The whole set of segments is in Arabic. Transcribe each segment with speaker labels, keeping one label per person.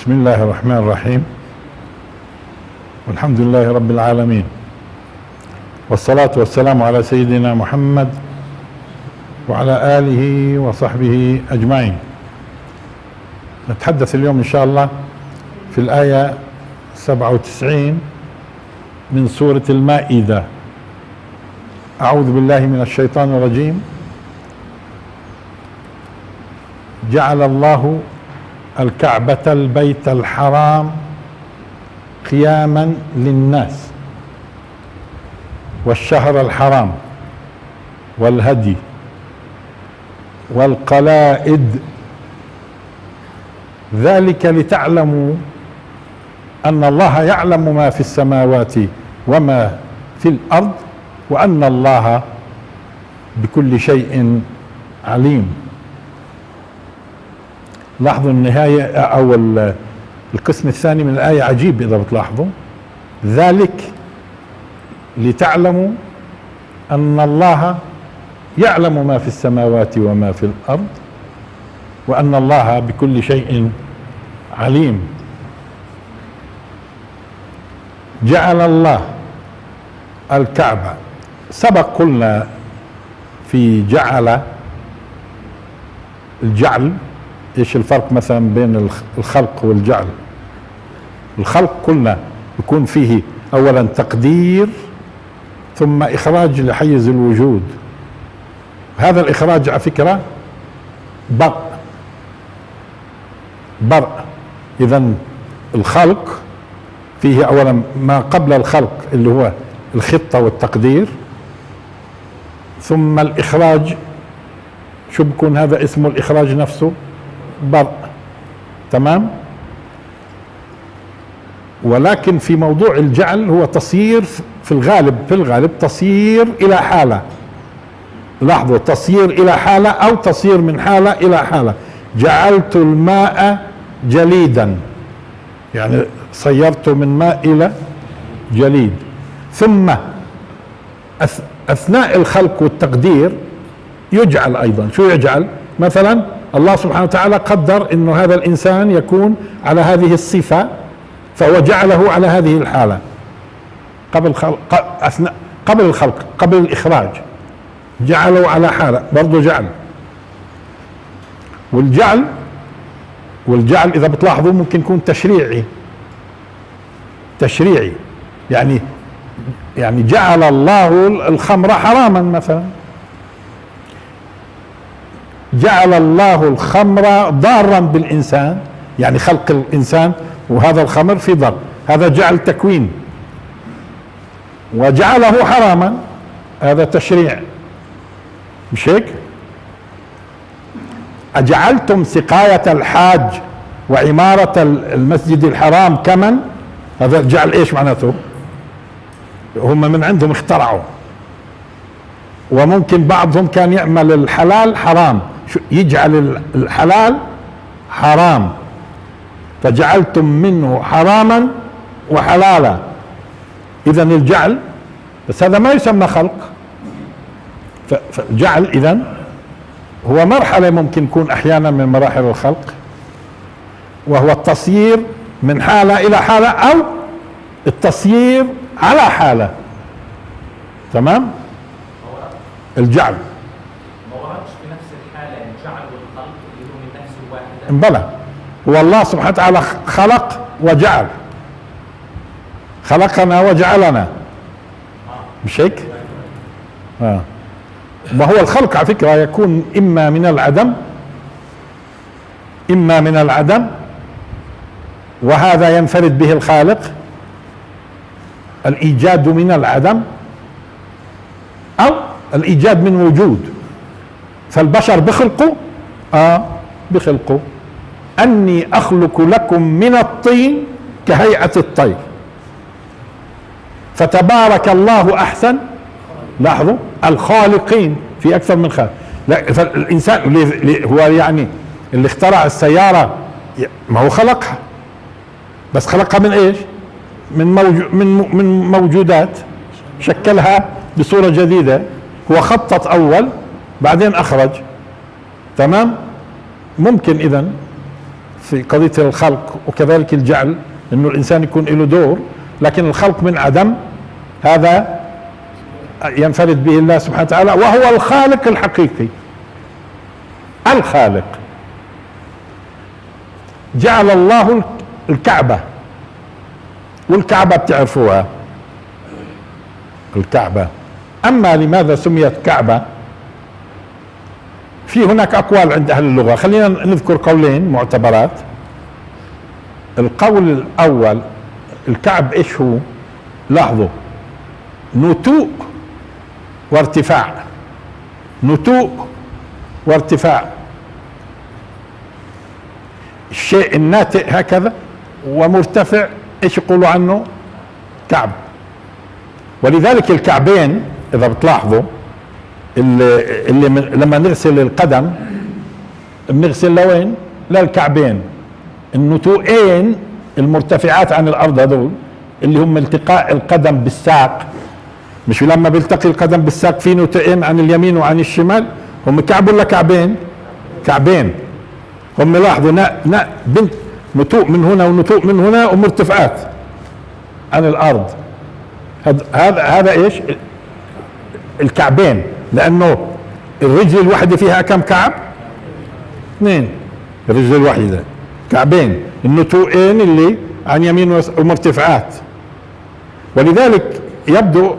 Speaker 1: بسم الله الرحمن الرحيم والحمد لله رب العالمين والصلاة والسلام على سيدنا محمد وعلى آله وصحبه أجمعين نتحدث اليوم إن شاء الله في الآية 97 من سورة المائدة. أعوذ بالله من الشيطان الرجيم. جعل الله الكعبة البيت الحرام قياما للناس والشهر الحرام والهدي والقلائد. ذلك لتعلموا أن الله يعلم ما في السماوات وما في الأرض وأن الله بكل شيء عليم. لاحظوا النهايه أو القسم الثاني من الآية عجيب إذا بتلاحظوا. ذلك لتعلموا أن الله يعلم ما في السماوات وما في الأرض وأن الله بكل شيء عليم. جعل الله الكعبة. سبق قلنا في جعل الجعل إيش الفرق مثلا بين الخلق والجعل؟ الخلق قلنا يكون فيه اولا تقدير ثم إخراج لحيز الوجود. هذا الإخراج على فكرة برء. برء. اذا الخلق فيه اولا ما قبل الخلق اللي هو الخطة والتقدير. ثم الإخراج شو بكون هذا اسمه الإخراج نفسه؟ برء تمام؟ ولكن في موضوع الجعل هو تصير في الغالب في الغالب تصير إلى حالة. لاحظوا تصير إلى حالة أو تصير من حالة إلى حالة. جعلت الماء جليدا. يعني صيرته من ماء إلى جليد. ثم أثناء الخلق والتقدير يجعل أيضا. شو يجعل؟ مثلا الله سبحانه وتعالى قدر انه هذا الإنسان يكون على هذه الصفة فهو جعله على هذه الحالة. قبل خلق أثناء قبل الخلق قبل الإخراج. جعله على حالة برضه جعل. والجعل والجعل إذا بتلاحظوا ممكن يكون تشريعي. تشريعي. يعني يعني جعل الله الخمر حراما مثلا. جعل الله الخمر ضارا بالإنسان يعني خلق الإنسان وهذا الخمر في ضر. هذا جعل تكوين. وجعله حراما هذا تشريع. مش هيك؟ أجعلتم سقاية الحاج وعمارة المسجد الحرام كمن؟ هذا جعل إيش معناته؟ هم من عندهم اخترعوا. وممكن بعضهم كان يعمل الحلال حرام. يجعل الحلال حرام. فجعلتم منه حراما وحلالا. اذا الجعل بس هذا ما يسمى خلق. فالجعل اذا هو مرحلة ممكن يكون أحيانا من مراحل الخلق وهو التصيير من حالة إلى حالة أو التصيير على حالة. تمام؟ الجعل
Speaker 2: ما وردش في نفس الحاله يعني الجعل والخلق اللي هو من نفس واحدة
Speaker 1: بلى. هو الله سبحانه وتعالى خلق وجعل. خلقنا وجعلنا. مش هيك؟ آه. وهو الخلق على فكرة يكون إما من العدم إما من العدم وهذا ينفرد به الخالق. الإيجاد من العدم أو الإيجاد من وجود. فالبشر بخلقوا؟ آه بخلقوا. أني أخلق لكم من الطين كهيئة الطير. فتبارك الله أحسن. لاحظوا الخالقين في أكثر من خالق. لا فالإنسان هو يعني اللي اخترع السيارة ما هو خلقها. بس خلقها من إيش؟ من موجو من من موجودات شكلها بصورة جديدة. هو خطط أول بعدين أخرج. تمام؟ ممكن إذا في قضية الخلق وكذلك الجعل إنه الإنسان يكون له دور لكن الخلق من عدم هذا ينفرد به الله سبحانه وتعالى وهو الخالق الحقيقي. الخالق. جعل الله الكعبة. والكعبة بتعرفوها. الكعبة. أما لماذا سميت كعبة؟ في هناك أقوال عند أهل اللغة. خلينا نذكر قولين معتبرات. القول الأول الكعب إيش هو؟ لاحظوا نتوء وارتفاع. نتوء وارتفاع. الشيء الناتئ هكذا ومرتفع إيش يقولوا عنه؟ كعب. ولذلك الكعبين إذا بتلاحظوا اللي, لما نغسل القدم بنغسل لوين؟ للكعبين. النتوءين المرتفعات عن الأرض هذول اللي هم التقاء القدم بالساق. مش لما بيلتقي القدم بالساق في نتوءين عن اليمين وعن الشمال. هم كعب ولا كعبين؟ كعبين. هم لاحظوا نا نا بنت نتوء من هنا ونتوء من هنا ومرتفعات عن الأرض. هذا هذا إيش؟ الكعبين. لأنه الرجل الواحدة فيها كم كعب؟ اثنين. الرجل الواحدة. كعبين. النتوءين اللي عن يمين ومرتفعات. ولذلك يبدو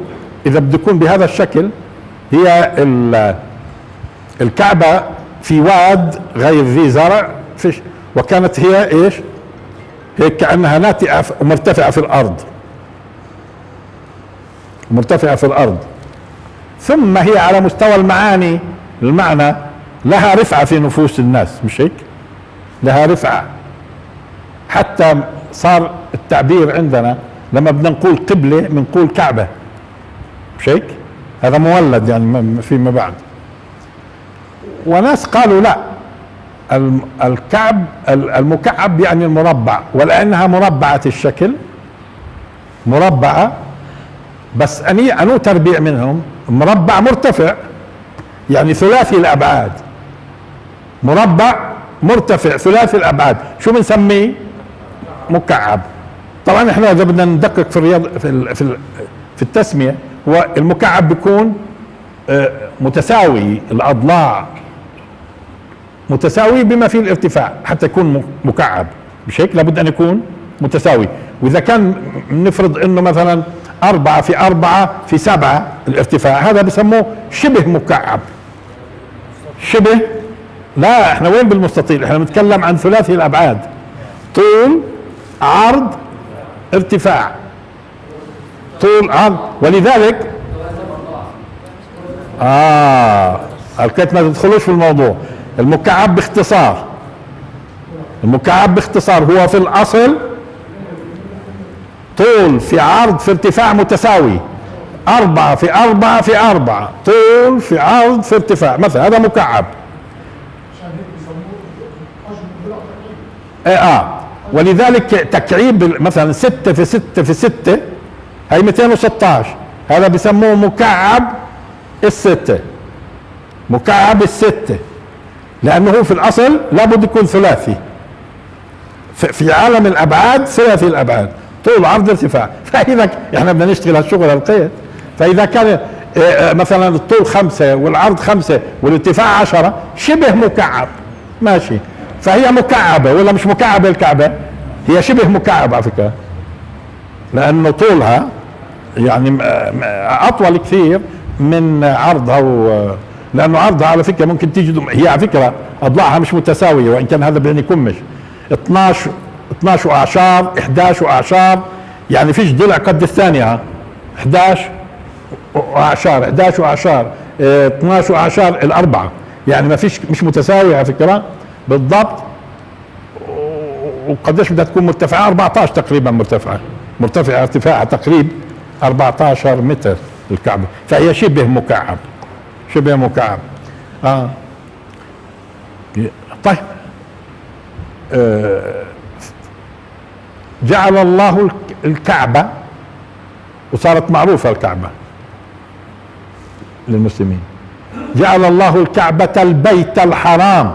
Speaker 1: إذا بده يكون بهذا الشكل هي الكعبة في واد غير ذي زرع فيش. وكانت هي إيش؟ هيك كأنها ناتئة ومرتفعه في الأرض. مرتفعة في الأرض. ثم هي على مستوى المعاني المعنى لها رفعة في نفوس الناس مش هيك؟ لها رفعة. حتى صار التعبير عندنا لما بدنا نقول قبلة بنقول كعبة. مش هيك؟ هذا مولد يعني فيما بعد. وناس قالوا لا الكعب المكعب يعني المربع ولأنها مربعة الشكل مربعة بس أني أنو تربيع منهم؟ مربع مرتفع يعني ثلاثي الأبعاد. مربع مرتفع ثلاثي الأبعاد. شو بنسميه؟ مكعب. طبعا إحنا إذا بدنا ندقق في الرياض في في, في التسمية هو المكعب بيكون آه، متساوي الأضلاع. متساوي بما فيه الارتفاع حتى يكون مكعب. مش هيك؟ لابد أن يكون متساوي. وإذا كان نفرض إنه مثلا أربعة في أربعة في سبعة الارتفاع. هذا بسموه شبه مكعب. شبه؟ لا إحنا وين بالمستطيل؟ إحنا بنتكلم عن ثلاثي الأبعاد. طول عرض ارتفاع. طول عرض. ولذلك آه الكت ما تدخلوش في الموضوع. المكعب باختصار. المكعب باختصار. هو في الأصل طول في عرض في ارتفاع متساوي. أربعة في أربعة في أربعة. طول في عرض في ارتفاع. مثلا هذا مكعب. إيه آه. ولذلك تكعيب مثلا ستة في ستة في ستة. هي 216 هذا بسموه مكعب الستة. مكعب الستة. لأنه هو في الأصل لابد يكون ثلاثي. في عالم الأبعاد ثلاثي الأبعاد. طول عرض ارتفاع. فإذا إحنا بدنا نشتغل هالشغل القيد فإذا كان آه، آه، مثلا الطول خمسة والعرض خمسة والارتفاع عشرة شبه مكعب. ماشي. فهي مكعبة ولا مش مكعبة الكعبة؟ هي شبه مكعبة على فكرة. لأنه طولها يعني أطول كثير من عرضها و لأنه عرضها على فكرة ممكن تيجي هي على فكرة أضلاعها مش متساوية وإن كان هذا بيعني كمش 12 12 اعشار 11 اعشار يعني فيش ضلع قد الثانية. 11 اعشار 11 اعشار 12 اعشار الاربعة. يعني ما فيش مش متساوية على فكرة. بالضبط. وقديش بدها تكون مرتفعة؟ 14 تقريبا مرتفعة. مرتفعة ارتفاعها تقريب 14 متر الكعبة. فهي شبه مكعب. شبه مكعب. آه. طيب. آه جعل الله الكعبة وصارت معروفة الكعبة للمسلمين. جعل الله الكعبة البيت الحرام.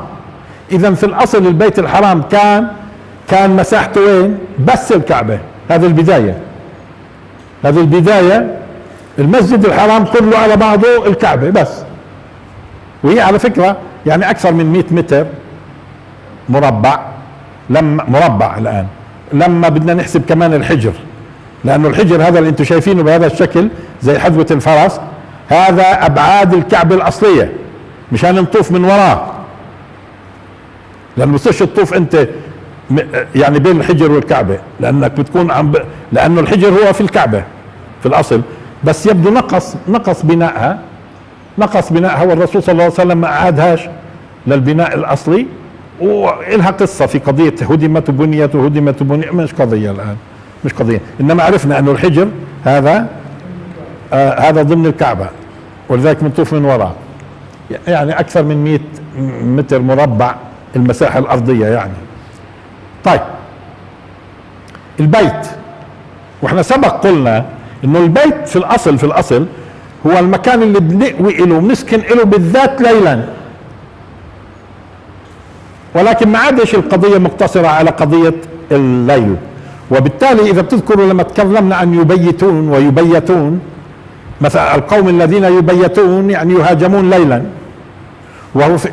Speaker 1: إذا في الأصل البيت الحرام كان كان مساحته وين؟ بس الكعبة. هذه البداية. هذه البداية. المسجد الحرام كله على بعضه الكعبة بس. وهي على فكرة يعني أكثر من 100 متر مربع لما مربع الآن. لما بدنا نحسب كمان الحجر. لأنه الحجر هذا اللي أنتم شايفينه بهذا الشكل زي حذوة الفرس هذا أبعاد الكعبة الأصلية مشان نطوف من وراه. لما بتصيرش تطوف أنت م- يعني بين الحجر والكعبة لأنك بتكون عم ب... لأنه الحجر هو في الكعبة في الأصل. بس يبدو نقص نقص بنائها. نقص بنائها والرسول صلى الله عليه وسلم ما أعادهاش للبناء الأصلي. وإلها قصة في قضية هدمت وبنيت وهدمت وبنيت مش قضية الآن مش قضية. إنما عرفنا أنه الحجر هذا آه هذا ضمن الكعبة ولذلك بنطوف من وراء. يعني أكثر من 100 متر مربع المساحة الأرضية يعني. طيب. البيت. وإحنا سبق قلنا انه البيت في الأصل في الأصل هو المكان اللي بنأوي له بنسكن له بالذات ليلا. ولكن ما عادش القضية مقتصرة على قضية الليل. وبالتالي إذا بتذكروا لما تكلمنا عن يبيتون ويبيتون مثلا القوم الذين يبيتون يعني يهاجمون ليلا.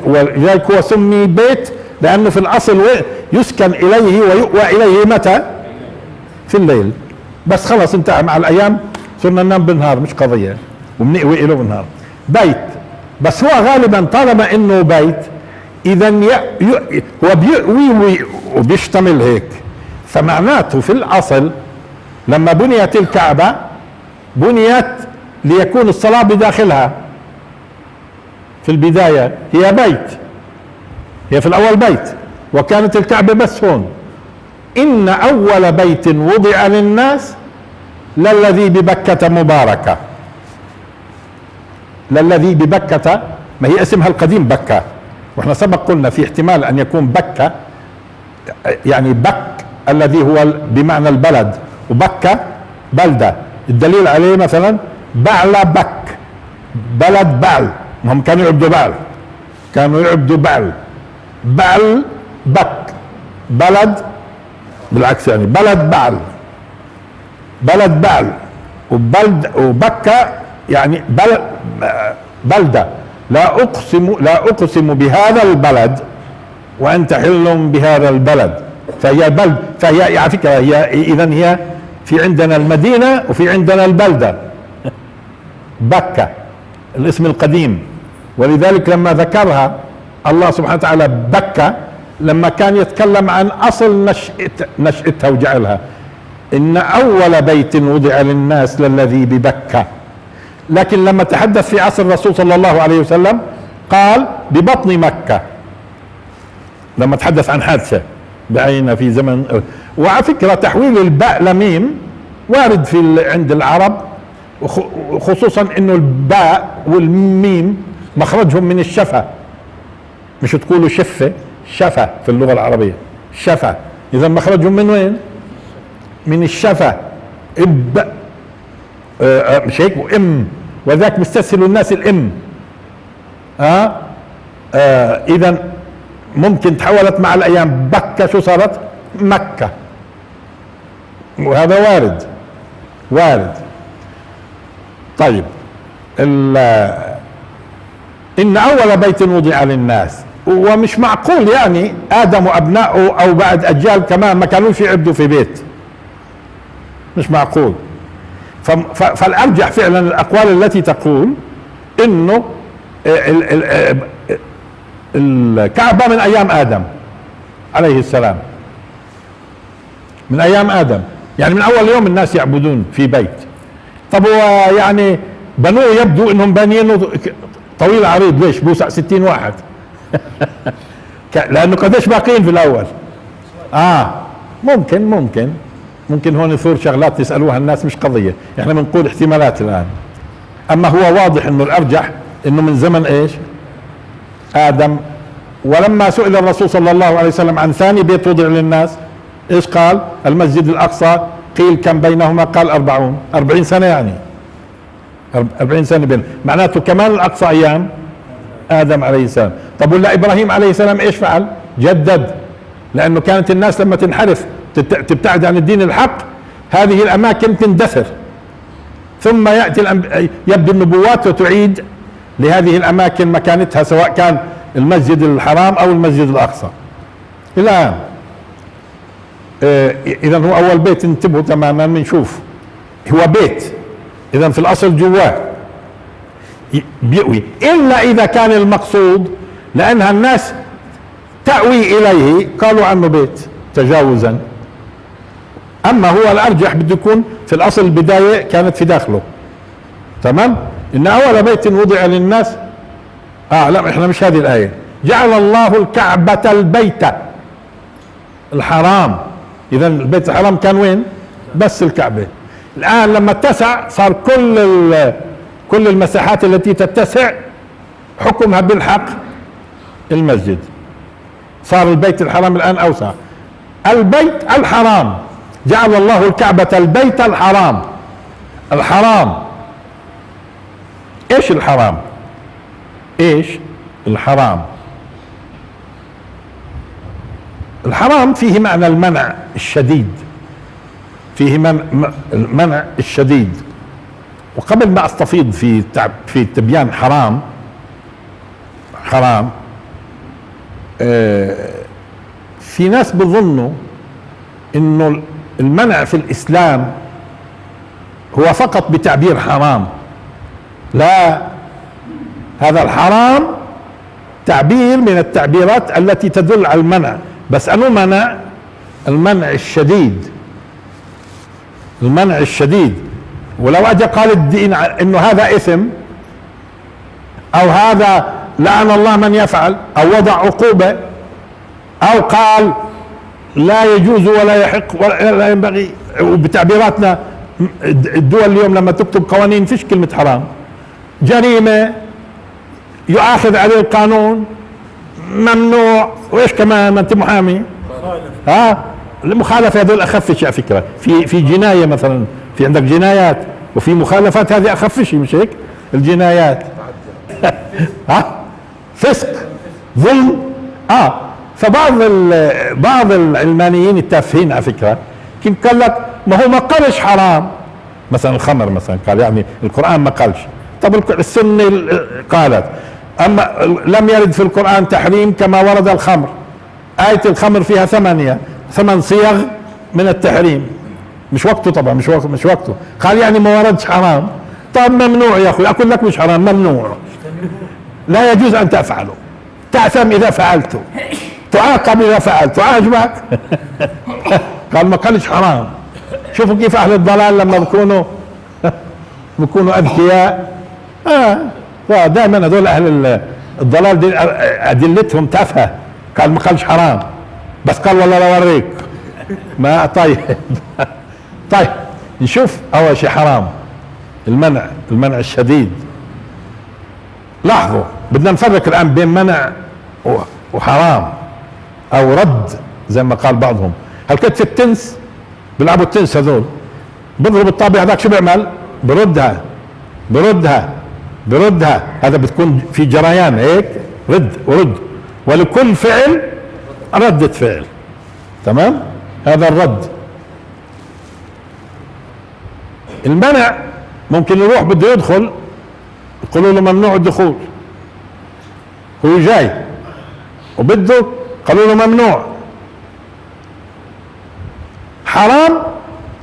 Speaker 1: ولذلك هو سمي بيت لأنه في الأصل يسكن إليه ويؤوى إليه متى؟ في الليل. بس خلص انتهى مع الأيام صرنا ننام بالنهار مش قضية. وبنقوي له بالنهار. بيت. بس هو غالبا طالما إنه بيت اذا هو بيأوي وي- وبيشتمل هيك. فمعناته في الأصل لما بنيت الكعبة بنيت ليكون الصلاة بداخلها. في البداية هي بيت. هي في الأول بيت. وكانت الكعبة بس هون. إن أول بيت وضع للناس للذي ببكة مباركة. للذي ببكة ما هي اسمها القديم بكة. وإحنا سبق قلنا في احتمال أن يكون بكة يعني بك الذي هو بمعنى البلد وبكة بلدة. الدليل عليه مثلا بعل بك بلد بعل. هم كانوا يعبدوا بعل. كانوا يعبدوا بعل. بعل بك. بلد بالعكس يعني بلد بعل. بلد بعل. وبلد وبكة يعني بلد بلدة. لا أقسم لا أقسم بهذا البلد وأنت حل بهذا البلد. فهي بلد فهي على فكرة هي إذا هي في عندنا المدينة وفي عندنا البلدة. بكة الاسم القديم. ولذلك لما ذكرها الله سبحانه وتعالى بكة لما كان يتكلم عن أصل نشأت نشأتها وجعلها. إن أول بيت وضع للناس للذي ببكة. لكن لما تحدث في عصر الرسول صلى الله عليه وسلم قال ببطن مكة. لما تحدث عن حادثة بعينها في زمن وعلى فكرة تحويل الباء لميم وارد في عند العرب وخصوصا إنه الباء والميم مخرجهم من الشفة مش تقولوا شفة شفة في اللغة العربية. شفة إذا مخرجهم من وين؟ من الشفة مش هيك؟ وإم. وذاك بيستسهلوا الناس الإم. ها آه اذا ممكن تحولت مع الأيام. بكة شو صارت؟ مكة. وهذا وارد. وارد. طيب. إن أول بيت وضع للناس. ومش معقول يعني آدم وابنائه أو بعد أجيال كمان ما كانوش يعبدوا في بيت. مش معقول. فالأرجح فعلا الأقوال التي تقول إنه ال- ال- ال- الكعبة من أيام آدم عليه السلام. من أيام آدم. يعني من أول يوم الناس يعبدون في بيت. طب يعني بنوه يبدو إنهم بانيينه طويل عريض. ليش؟ بوسع 60 واحد. لأنه قديش باقيين في الأول؟ آه. ممكن ممكن. ممكن هون يثور شغلات يسألوها الناس مش قضية. إحنا بنقول احتمالات الآن. أما هو واضح إنه الأرجح إنه من زمن إيش؟ آدم. ولما سئل الرسول صلى الله عليه وسلم عن ثاني بيت وضع للناس إيش قال؟ المسجد الأقصى. قيل كم بينهما؟ قال أربعون. أربعين سنة يعني. أرب- أربعين سنة بين. معناته كمان الأقصى أيام آدم عليه السلام. طب ولا إبراهيم عليه السلام إيش فعل؟ جدد. لأنه كانت الناس لما تنحرف تبتعد عن الدين الحق هذه الأماكن تندثر. ثم الأنب... يبدو النبوات وتعيد لهذه الأماكن مكانتها سواء كان المسجد الحرام أو المسجد الأقصى. الآن. اذا هو أول بيت انتبهوا تماما بنشوف هو بيت. اذا في الأصل جواه. بيأوي إلا إذا كان المقصود لأنها الناس تأوي إليه قالوا عنه بيت تجاوزا. أما هو الأرجح بده يكون في الأصل البداية كانت في داخله. تمام؟ إن أول بيت وضع للناس آه لا إحنا مش هذه الآية. جعل الله الكعبة البيت الحرام. اذا البيت الحرام كان وين؟ بس الكعبة. الآن لما اتسع صار كل كل المساحات التي تتسع حكمها بالحق المسجد. صار البيت الحرام الآن أوسع. البيت الحرام. جعل الله الكعبة البيت الحرام. الحرام. إيش الحرام؟ إيش؟ الحرام. الحرام فيه معنى المنع الشديد. فيه المنع الشديد. وقبل ما استفيض في في تبيان حرام حرام آه، في ناس بظنوا إنه المنع في الإسلام هو فقط بتعبير حرام. لا هذا الحرام تعبير من التعبيرات التي تدل على المنع. بس انه منع؟ المنع الشديد. المنع الشديد. ولو اجى قال الدين إنه هذا إثم أو هذا لعن الله من يفعل أو وضع عقوبة أو قال لا يجوز ولا يحق ولا لا ينبغي. وبتعبيراتنا الدول اليوم لما تكتب قوانين فيش كلمة حرام. جريمة يؤاخذ عليه القانون ممنوع. وإيش كمان؟ ما أنت محامي. ها؟ المخالفة هذول أخف شيء على فكرة. في في جناية مثلا. في عندك جنايات. وفي مخالفات هذه أخف شيء مش هيك؟ الجنايات. ها؟ فسق ظلم. آه. فبعض بعض العلمانيين التافهين على فكرة كنت قال لك؟ ما هو ما قالش حرام. مثلا الخمر مثلا قال يعني القرآن ما قالش. طب السنة ال- قالت أما لم يرد في القرآن تحريم كما ورد الخمر. آية الخمر فيها ثمانية ثمان صيغ من التحريم. مش وقته طبعا مش وقته مش وقته. قال يعني ما وردش حرام. طب ممنوع يا أخوي أقول لك مش حرام ممنوع. لا يجوز أن تفعله. تأثم إذا فعلته. تعاقب إذا فعلت. عاجبك قال ما قالش حرام. شوفوا كيف أهل الضلال لما بيكونوا بيكونوا أذكياء. آه. دائما هذول أهل ال- الضلال دي أدلتهم تافهة. قال ما قالش حرام. بس قال والله لا أوريك. ما طيب. طيب. نشوف أول شيء حرام. المنع. المنع الشديد. لاحظوا بدنا نفرق الآن بين منع وحرام. أو رد زي ما قال بعضهم. هل كنت في التنس؟ بيلعبوا التنس هذول. بضرب الطابع هذاك شو بيعمل؟ بردها. بردها. بردها. هذا بتكون في جريان هيك؟ رد ورد. ولكل فعل ردة فعل. تمام؟ هذا الرد. المنع ممكن يروح بده يدخل. يقولوا له ممنوع الدخول. هو جاي. وبده قالوا له ممنوع. حرام؟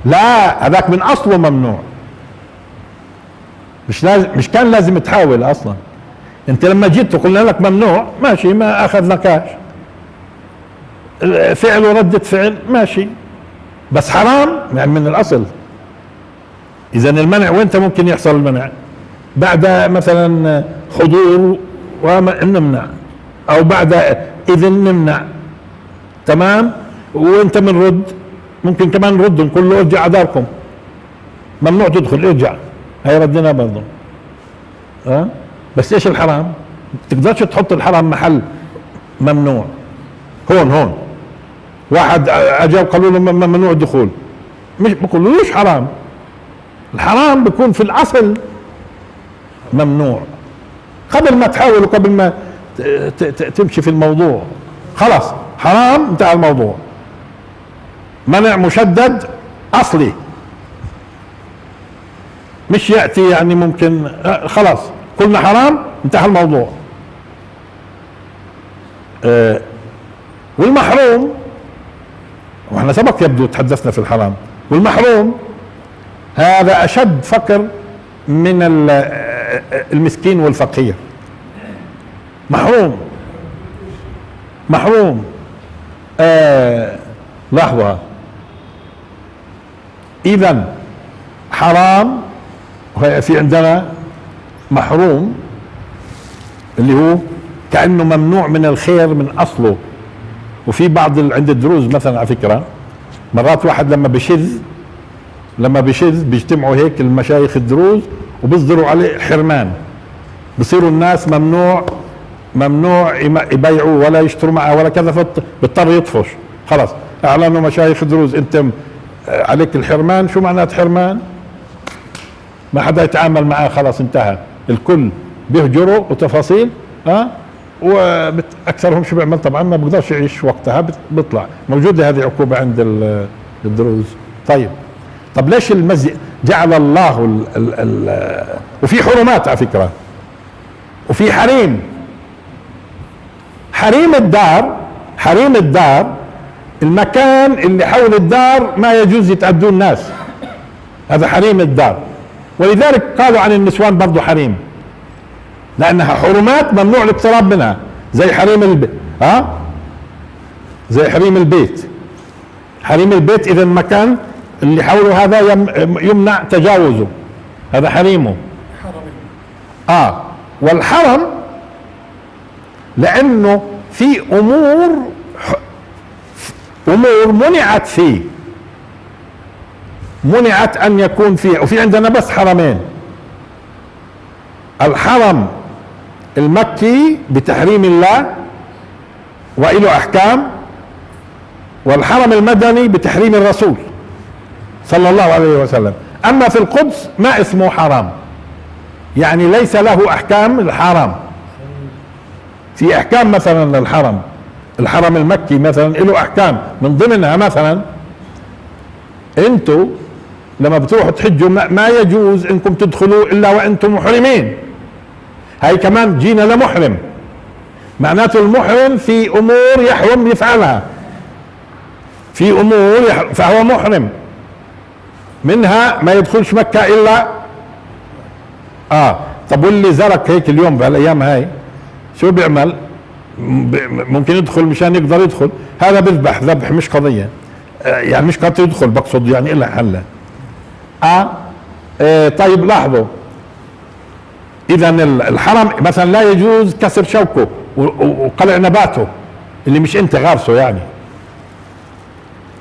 Speaker 1: لا هذاك من أصله ممنوع. مش لازم مش كان لازم تحاول أصلا. أنت لما جيت وقلنا لك ممنوع ماشي ما اخذناكاش فعل وردة فعل ماشي. بس حرام؟ يعني من الأصل. اذا المنع وين ممكن يحصل المنع؟ بعد مثلا حضور ونمنع أو بعد إذن نمنع. تمام؟ وأنت بنرد ممكن كمان نرد نقول له ارجع داركم ممنوع تدخل. ارجع. هي ردنا برضه. ها؟ بس إيش الحرام؟ تقدرش تحط الحرام محل ممنوع. هون هون. واحد اجا وقالوا له ممنوع الدخول. مش بقولوش حرام؟ الحرام بيكون في الأصل ممنوع. قبل ما تحاول وقبل ما تمشي في الموضوع. خلاص حرام انتهى الموضوع. منع مشدد أصلي. مش يأتي يعني ممكن آه، خلاص. قلنا حرام انتهى الموضوع. آه، والمحروم وإحنا سبق يبدو تحدثنا في الحرام. والمحروم هذا أشد فقر من ال- آه، المسكين والفقير. محروم. محروم. آه لحظة. إذا حرام. في عندنا محروم اللي هو كأنه ممنوع من الخير من أصله. وفي بعض عند الدروز مثلا على فكرة مرات واحد لما بشذ لما بشذ بيجتمعوا هيك المشايخ الدروز وبيصدروا عليه حرمان. بصيروا الناس ممنوع ممنوع يبيعوا ولا يشتروا معه ولا كذا فبت- بيضطر يطفش. خلاص إعلنوا مشايخ الدروز. انت آه، عليك الحرمان. شو معنات حرمان؟ ما حدا يتعامل معاه خلاص انتهى. الكل بيهجروا وتفاصيل ها؟ واكثرهم شو بيعمل طبعا ما بيقدرش يعيش وقتها بيطلع. موجوده هذه عقوبة عند ال- الدروز. طيب. طب ليش المسجد جعل الله ال ال ال وفي حرمات على فكرة. وفي حريم. حريم الدار حريم الدار المكان اللي حول الدار ما يجوز يتعدوا الناس. هذا حريم الدار. ولذلك قالوا عن النسوان برضو حريم. لأنها حرمات ممنوع الاقتراب منها. زي حريم البيت ها؟ زي حريم البيت. حريم البيت إذا المكان اللي حوله هذا يم يمنع تجاوزه. هذا حريمه. آه. والحرم لأنه في أمور أمور منعت فيه. منعت أن يكون فيه. وفي عندنا بس حرمين. الحرم المكي بتحريم الله وله أحكام والحرم المدني بتحريم الرسول صلى الله عليه وسلم. أما في القدس ما اسمه حرام. يعني ليس له أحكام الحرام. في أحكام مثلا للحرم الحرم المكي مثلا له أحكام. من ضمنها مثلا أنتوا لما بتروحوا تحجوا ما, يجوز إنكم تدخلوا إلا وأنتم محرمين. هاي كمان جينا لمحرم. معناته المحرم في أمور يحرم يفعلها. في أمور فهو محرم. منها ما يدخلش مكة الا آه. طب واللي زرك هيك اليوم بهالأيام هاي؟ شو بيعمل؟ ممكن يدخل مشان يقدر يدخل. هذا بذبح ذبح مش قضية. آه، يعني مش قادر يدخل بقصد يعني إلا حلا آه. آه طيب لاحظوا. ال- الحرم مثلا لا يجوز كسر شوكه وقلع نباته اللي مش أنت غارسه يعني.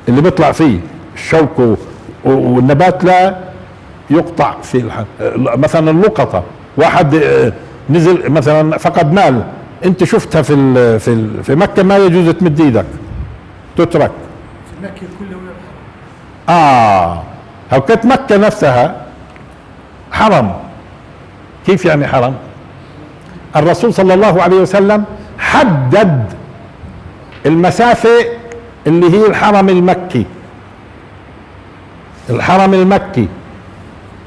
Speaker 1: اللي بيطلع فيه الشوك والنبات لا يقطع في الحرم مثلا اللقطة. واحد آه، نزل مثلا فقد مال. انت شفتها في ال- في ال- في مكة ما يجوز تمد إيدك تترك.
Speaker 3: في مكة كله ولا الحرم.
Speaker 1: آه. هوكت مكة نفسها حرم؟ كيف يعني حرم؟ الرسول صلى الله عليه وسلم حدد المسافة اللي هي الحرم المكي. الحرم المكي.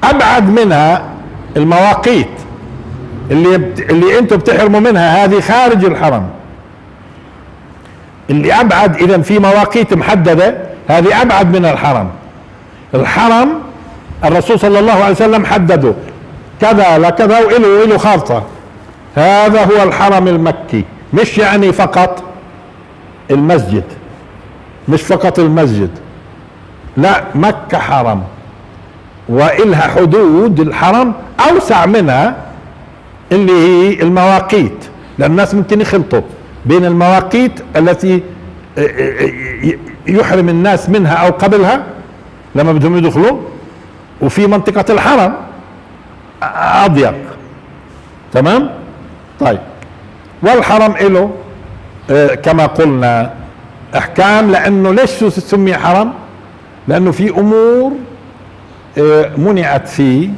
Speaker 1: أبعد منها المواقيت. اللي بت... اللي أنتم بتحرموا منها هذه خارج الحرم. اللي أبعد اذا في مواقيت محددة هذه أبعد من الحرم. الحرم الرسول صلى الله عليه وسلم حدده. كذا لكذا وإله وإله خارطة. هذا هو الحرم المكي. مش يعني فقط المسجد. مش فقط المسجد. لا مكة حرم. وإلها حدود الحرم أوسع منها اللي هي المواقيت. لأن الناس ممكن يخلطوا بين المواقيت التي يحرم الناس منها أو قبلها لما بدهم يدخلوا وفي منطقة الحرم أضيق. تمام؟ طيب. والحرم له آه، كما قلنا أحكام لأنه ليش سمي حرم؟ لأنه في أمور آه، منعت فيه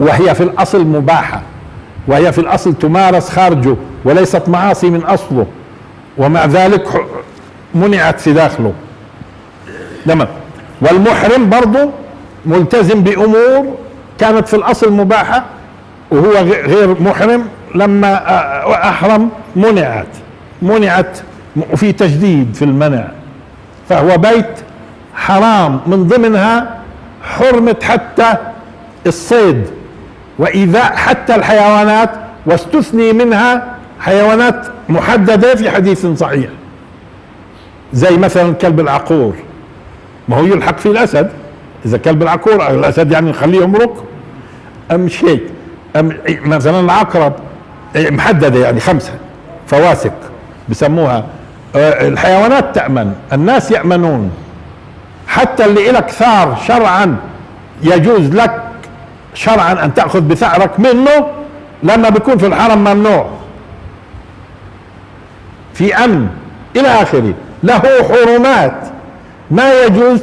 Speaker 1: وهي في الأصل مباحة. وهي في الأصل تمارس خارجه وليست معاصي من أصله ومع ذلك منعت في داخله. تمام. والمحرم برضه ملتزم بأمور كانت في الأصل مباحة وهو غير محرم لما أ- احرم منعت منعت وفي تجديد في المنع. فهو بيت حرام من ضمنها حرمة حتى الصيد. وإيذاء حتى الحيوانات واستثني منها حيوانات محددة في حديث صحيح. زي مثلا كلب العقور. ما هو يلحق فيه الأسد. إذا كلب العقور الأسد يعني نخليه يمرق. أم هيك أم مثلا العقرب محددة يعني خمسة. فواسق. بسموها. آه، الحيوانات تأمن. الناس يأمنون. حتى اللي إلك ثار شرعا يجوز لك شرعا أن تأخذ بثأرك منه لما بيكون في الحرم ممنوع. في أمن. إلى آخره. له حرمات ما يجوز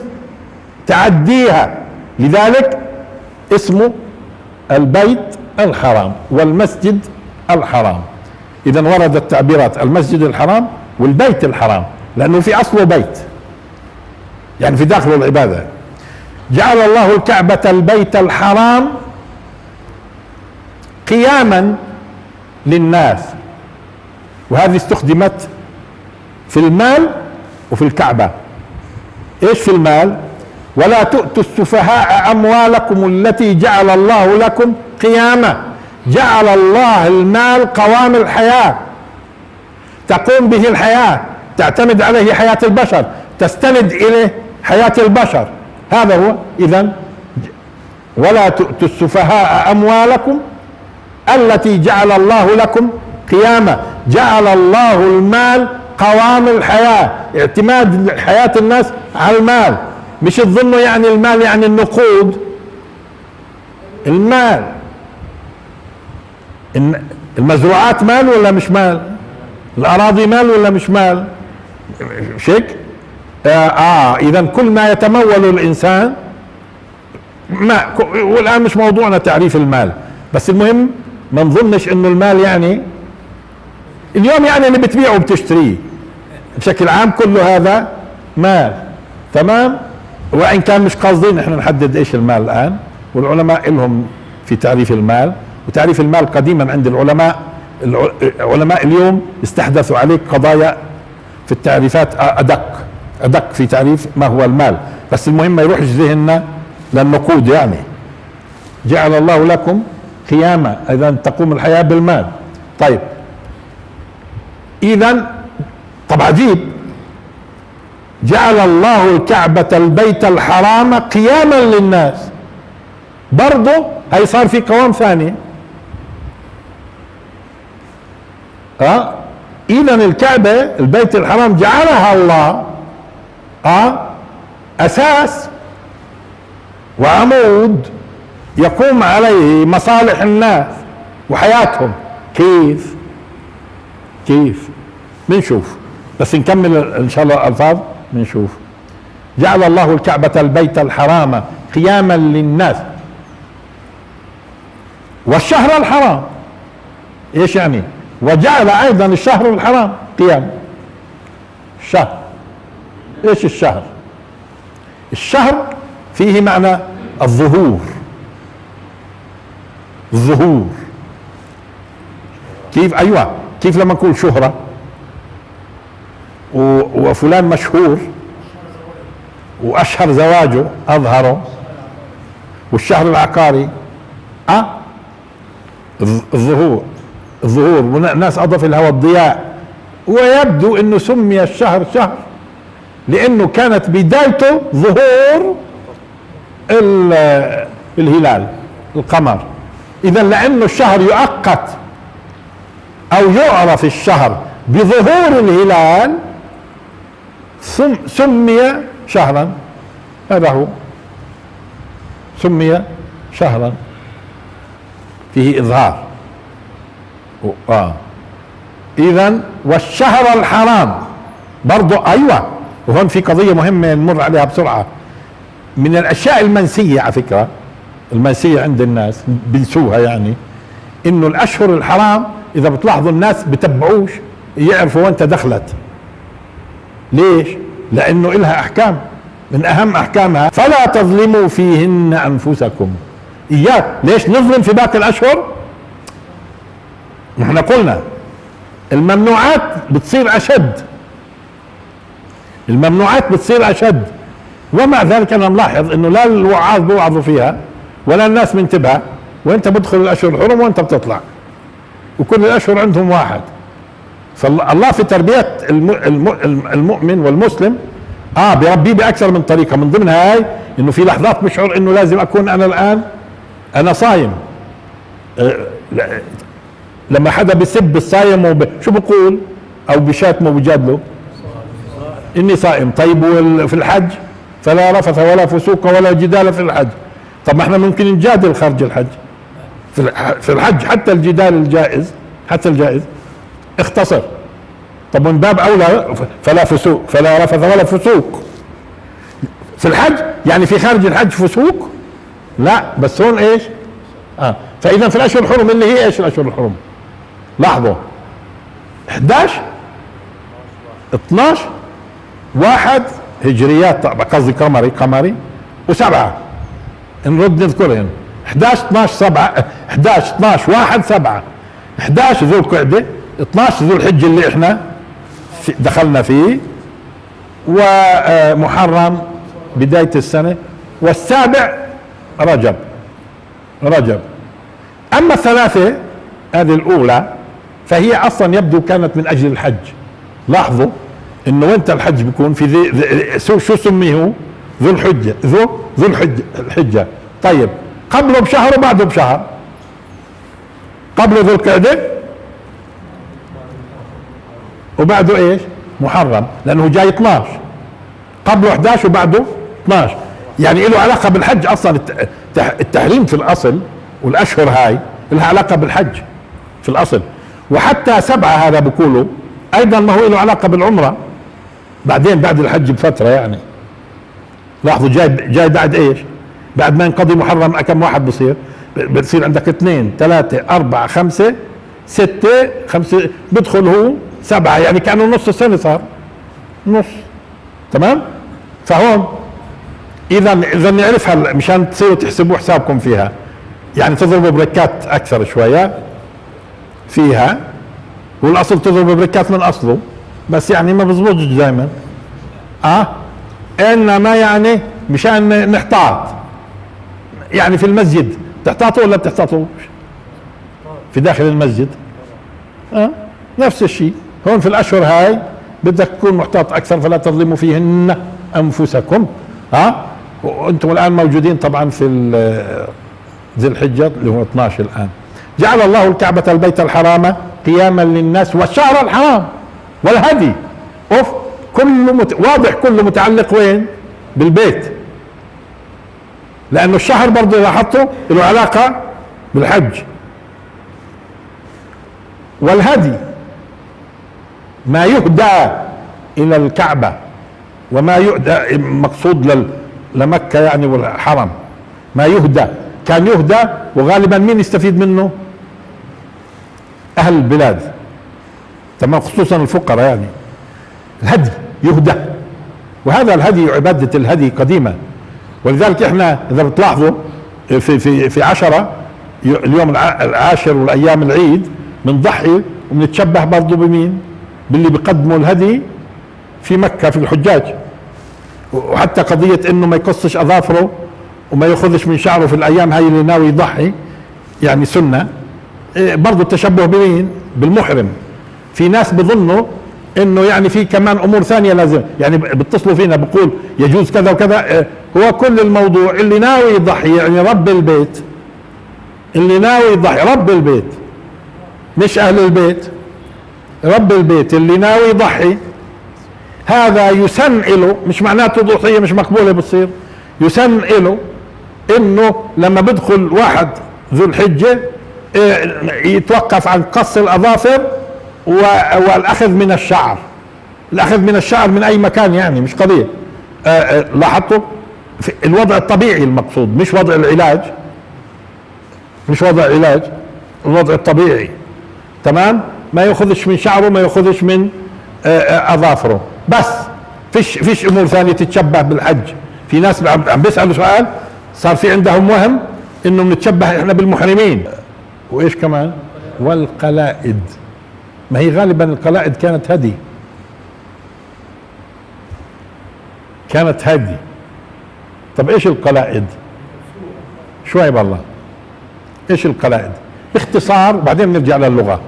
Speaker 1: تعديها. لذلك اسمه البيت الحرام والمسجد الحرام. اذا ورد التعبيرات المسجد الحرام والبيت الحرام لأنه في أصله بيت. يعني في داخله العبادة. جعل الله الكعبة البيت الحرام قياما للناس. وهذه استخدمت في المال وفي الكعبة. إيش في المال؟ ولا تؤتوا السفهاء أموالكم التي جعل الله لكم قياما. جعل الله المال قوام الحياة. تقوم به الحياة. تعتمد عليه حياة البشر. تستند إليه حياة البشر. هذا هو. اذا ولا تؤتوا السفهاء أموالكم التي جعل الله لكم قياما جعل الله المال قوام الحياة اعتماد حياة الناس على المال. مش تظنوا يعني المال يعني النقود؟ المال. المزروعات مال ولا مش مال؟ الأراضي مال ولا مش مال؟ هيك آه, آه إذا كل ما يتمول الإنسان ما والآن مش موضوعنا تعريف المال بس المهم ما نظنش إنه المال يعني اليوم يعني اللي بتبيعه وبتشتريه بشكل عام كله هذا مال تمام؟ وإن كان مش قاصدين إحنا نحدد إيش المال الآن والعلماء لهم في تعريف المال وتعريف المال قديما عند العلماء الع- العلماء اليوم استحدثوا عليك قضايا في التعريفات أدق. أدق في تعريف ما هو المال. بس المهم ما يروحش ذهننا للنقود يعني. جعل الله لكم قياما إذا تقوم الحياة بالمال. طيب. اذا طب عجيب. جعل الله الكعبة البيت الحرام قياما للناس. برضه هي صار في قوام ثاني. آه؟ اذا الكعبة البيت الحرام جعلها الله. أساس وعمود يقوم عليه مصالح الناس وحياتهم. كيف؟ كيف؟ بنشوف. بس نكمل إن شاء الله الألفاظ. بنشوف. جعل الله الكعبة البيت الحرام قياما للناس. والشهر الحرام. إيش يعني؟ وجعل أيضا الشهر الحرام قيام. الشهر إيش الشهر؟ الشهر فيه معنى الظهور. الظهور. كيف؟ أيوه. كيف لما نقول شهرة؟ وفلان مشهور وأشهر زواجه أظهره. والشهر العقاري الظ- الظهور. الظهور. والناس أضاف الهوى الضياء. ويبدو إنه سمي الشهر شهر. لأنه كانت بدايته ظهور ال- الهلال القمر. إذا لأنه الشهر يؤقت أو يعرف الشهر بظهور الهلال سم سمي شهرا. هذا هو. سمي شهرا. فيه إظهار. آه. اذا والشهر الحرام. برضو أيوه. وهون في قضية مهمة نمر عليها بسرعة. من الأشياء المنسية على فكرة المنسية عند الناس بنسوها يعني إنه الأشهر الحرام إذا بتلاحظوا الناس بتبعوش يعرفوا وين دخلت ليش؟ لأنه إلها أحكام. من أهم أحكامها فلا تظلموا فيهن أنفسكم. إياك. ليش نظلم في باقي الأشهر؟ نحن قلنا الممنوعات بتصير أشد. الممنوعات بتصير أشد. ومع ذلك أنا ملاحظ إنه لا الوعاظ بيوعظوا فيها ولا الناس منتبهة. وأنت بدخل الأشهر الحرم وأنت بتطلع. وكل الأشهر عندهم واحد. فالله في تربية الم- الم- المؤمن والمسلم. آه بيربيه بأكثر من طريقة. من ضمنها هاي إنه في لحظات بشعر إنه لازم أكون أنا الآن. أنا صايم. آه، لما حدا بيسب الصايم وب... شو بقول؟ أو بشاتمه وبجادله إني صائم. طيب في الحج؟ فلا رفث ولا فسوق ولا جدال في الحج. طب ما إحنا ممكن نجادل خارج الحج. في الح- في الحج حتى الجدال الجائز حتى الجائز اختصر. طب من باب أولى فلا فسوق فلا رفث ولا فسوق. في الحج؟ يعني في خارج الحج فسوق؟ لا بس هون إيش؟ آه. فإذا في الأشهر الحرم اللي هي إيش الأشهر الحرم؟ لاحظوا 11 12 واحد هجريات قصدي قمري قمري وسبعة. نرد نذكرهم. 11 12 7 11 12 1 7 11 ذو القعدة 12 ذو الحجه اللي إحنا في دخلنا فيه. ومحرم بداية السنة. والسابع رجب. رجب. أما الثلاثة هذه الأولى فهي أصلا يبدو كانت من أجل الحج. لاحظوا إنه وانت الحج بيكون؟ في ذي ذي شو شو سمي هو؟ ذو الحجه ذو ذو الحجة. الحجه طيب. قبله بشهر وبعده بشهر. قبله ذو القعده وبعده إيش؟ محرم. لأنه جاي 12 قبله 11 وبعده 12 يعني له علاقة بالحج أصلا. الت- التح- التحريم في الأصل والأشهر هاي لها علاقة بالحج في الأصل. وحتى سبعة هذا بقولوا أيضا ما هو له علاقة بالعمرة. بعدين بعد الحج بفترة يعني لاحظوا جاي جاي بعد إيش؟ بعد ما ينقضي محرم كم واحد بصير؟ ب- بتصير عندك اثنين ثلاثة أربعة خمسة ستة خمسة بدخل هو سبعة يعني كأنه نص السنة صار نص تمام؟ فهون إذا إذا نعرفها مشان تصيروا تحسبوا حسابكم فيها يعني تضربوا بريكات أكثر شوية فيها والأصل تضربوا بريكات من أصله بس يعني ما بزبطش دائما آه؟ إنما يعني مشان نحتاط. يعني في المسجد تحتاطوا ولا بتحتاطوش في داخل المسجد. آه؟ نفس الشيء. هون في الأشهر هاي بدك تكون محتاط أكثر فلا تظلموا فيهن أنفسكم. ها وأنتم الآن موجودين طبعا في ذي الحجة اللي هو 12 الآن. جعل الله الكعبة البيت الحرام قياما للناس والشهر الحرام. والهدي اوف كله مت... واضح كله متعلق وين؟ بالبيت. لأنه الشهر برضه لاحظته له علاقة بالحج. والهدي ما يهدى إلى الكعبة وما يهدى مقصود لل... لمكة يعني والحرم. ما يهدى. كان يهدى وغالبا مين يستفيد منه؟ أهل البلاد. تمام خصوصا الفقراء يعني. الهدي يهدى وهذا الهدي عبادة الهدي قديمة. ولذلك إحنا إذا بتلاحظوا في في في عشرة اليوم الع- العاشر والأيام العيد بنضحي وبنتشبه برضه بمين؟ باللي بيقدموا الهدي في مكة في الحجاج. وحتى قضية إنه ما يقصش أظافره وما يأخذش من شعره في الأيام هاي اللي ناوي يضحي يعني سنة. إيه برضه التشبه بمين؟ بالمحرم. في ناس بظنوا إنه يعني في كمان أمور ثانية لازم يعني بيتصلوا فينا بقول يجوز كذا وكذا آه، هو كل الموضوع اللي ناوي يضحي يعني رب البيت اللي ناوي يضحي رب البيت مش أهل البيت رب البيت اللي ناوي يضحي هذا يسن له مش معناته ضحيه مش مقبولة بتصير يسن له إنه لما بدخل واحد ذو الحجة آه، يتوقف عن قص الأظافر والأخذ من الشعر. الأخذ من الشعر من أي مكان يعني مش قضية. آه، آه، لاحظتوا؟ الوضع الطبيعي المقصود مش وضع العلاج. مش وضع علاج الوضع الطبيعي. تمام؟ ما يأخذش من شعره ما يأخذش من آه، أظافره. بس فيش فيش أمور ثانية تتشبه بالحج. في ناس عم عم بيسألوا سؤال صار في عندهم وهم إنه بنتشبه إحنا بالمحرمين. وإيش كمان؟ والقلائد. ما هي غالبا القلائد كانت هدي. كانت هدي. طب إيش القلائد؟ شوي بالله إيش القلائد؟ باختصار بعدين نرجع للغة.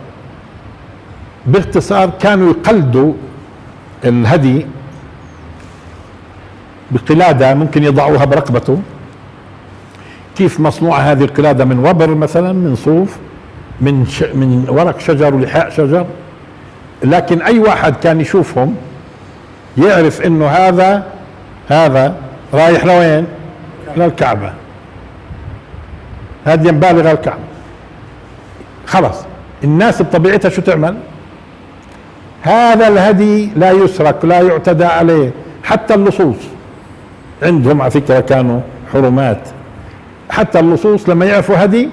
Speaker 1: باختصار كانوا يقلدوا الهدي بقلادة ممكن يضعوها برقبته كيف مصنوعة هذه القلادة؟ من وبر مثلا من صوف. من ش... من ورق شجر ولحاء شجر. لكن أي واحد كان يشوفهم يعرف إنه هذا هذا رايح لوين؟ للكعبة هذا بالغ الكعبة. خلاص. الناس بطبيعتها شو تعمل؟ هذا الهدي لا يسرق لا يعتدى عليه. حتى اللصوص. عندهم على فكرة كانوا حرمات. حتى اللصوص لما يعرفوا هدي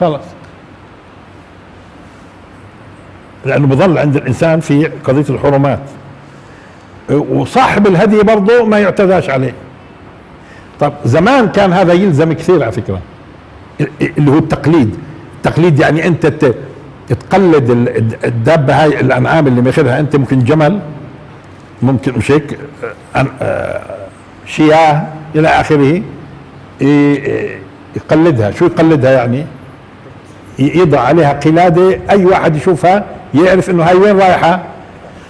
Speaker 1: خلاص. لأنه بظل عند الإنسان في قضية الحرمات. وصاحب الهدي برضه ما يعتداش عليه. طب زمان كان هذا يلزم كثير على فكرة. اللي هو التقليد. التقليد يعني أنت ت- تقلد ال- الدابة هاي الأنعام اللي ماخذها أنت ممكن جمل ممكن مش هيك شياه ي- ي- يقلدها. شو يقلدها يعني؟ يضع عليها قلادة أي واحد يشوفها يعرف إنه هاي وين رايحة؟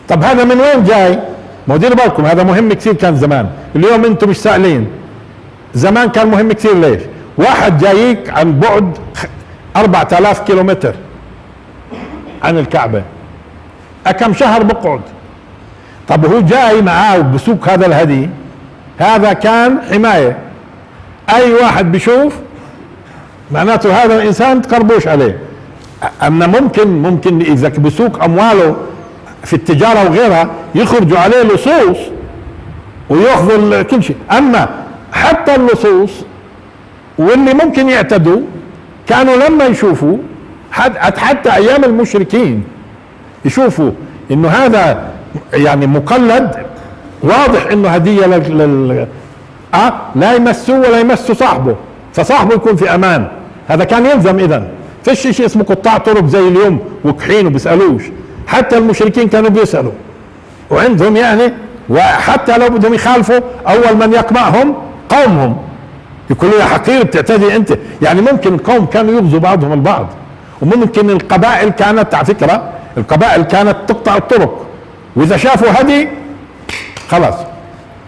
Speaker 1: طب هذا من وين جاي؟ ما ديروا بالكم هذا مهم كثير كان زمان. اليوم أنتم مش سائلين. زمان كان مهم كثير ليش؟ واحد جايك عن بعد خ- 4000 كيلومتر عن الكعبة. أكم شهر بقعد؟ طب هو جاي معاه بسوق هذا الهدي. هذا كان حماية. أي واحد بيشوف معناته هذا الإنسان تقربوش عليه. أما ممكن ممكن إذا بسوق أمواله في التجارة وغيرها يخرجوا عليه لصوص ويأخذوا كل شيء أما حتى اللصوص واللي ممكن يعتدوا كانوا لما يشوفوا حتى أيام المشركين يشوفوا إنه هذا يعني مقلد واضح إنه هدية لل. آه لا يمسوه ولا يمسوا صاحبه فصاحبه يكون في أمان هذا كان يلزم اذا فيش شيء اسمه قطاع طرق زي اليوم وكحين وبيسألوش. حتى المشركين كانوا بيسألوا. وعندهم يعني وحتى لو بدهم يخالفوا أول من يقمعهم قومهم. يقولوا يا حقير بتعتدي أنت. يعني ممكن القوم كانوا يغزوا بعضهم البعض. وممكن القبائل كانت على فكرة القبائل كانت تقطع الطرق. وإذا شافوا هدي خلاص.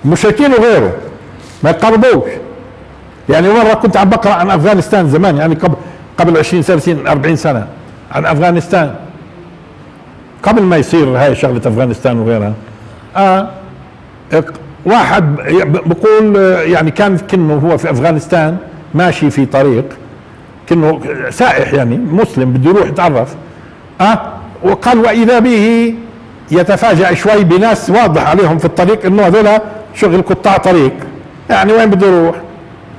Speaker 1: مشركين وغيره ما يقربوش. يعني مرة كنت عم بقرأ عن أفغانستان زمان يعني قبل قبل 20 30 40 سنة عن أفغانستان. قبل ما يصير هاي شغلة أفغانستان وغيرها إق- واحد بقول آه، يعني كان كنه هو في أفغانستان ماشي في طريق كنه سائح يعني مسلم بده يروح يتعرف. آه وقال وإذا به يتفاجأ شوي بناس واضح عليهم في الطريق إنه هذول شغل قطاع طريق. يعني وين بده يروح؟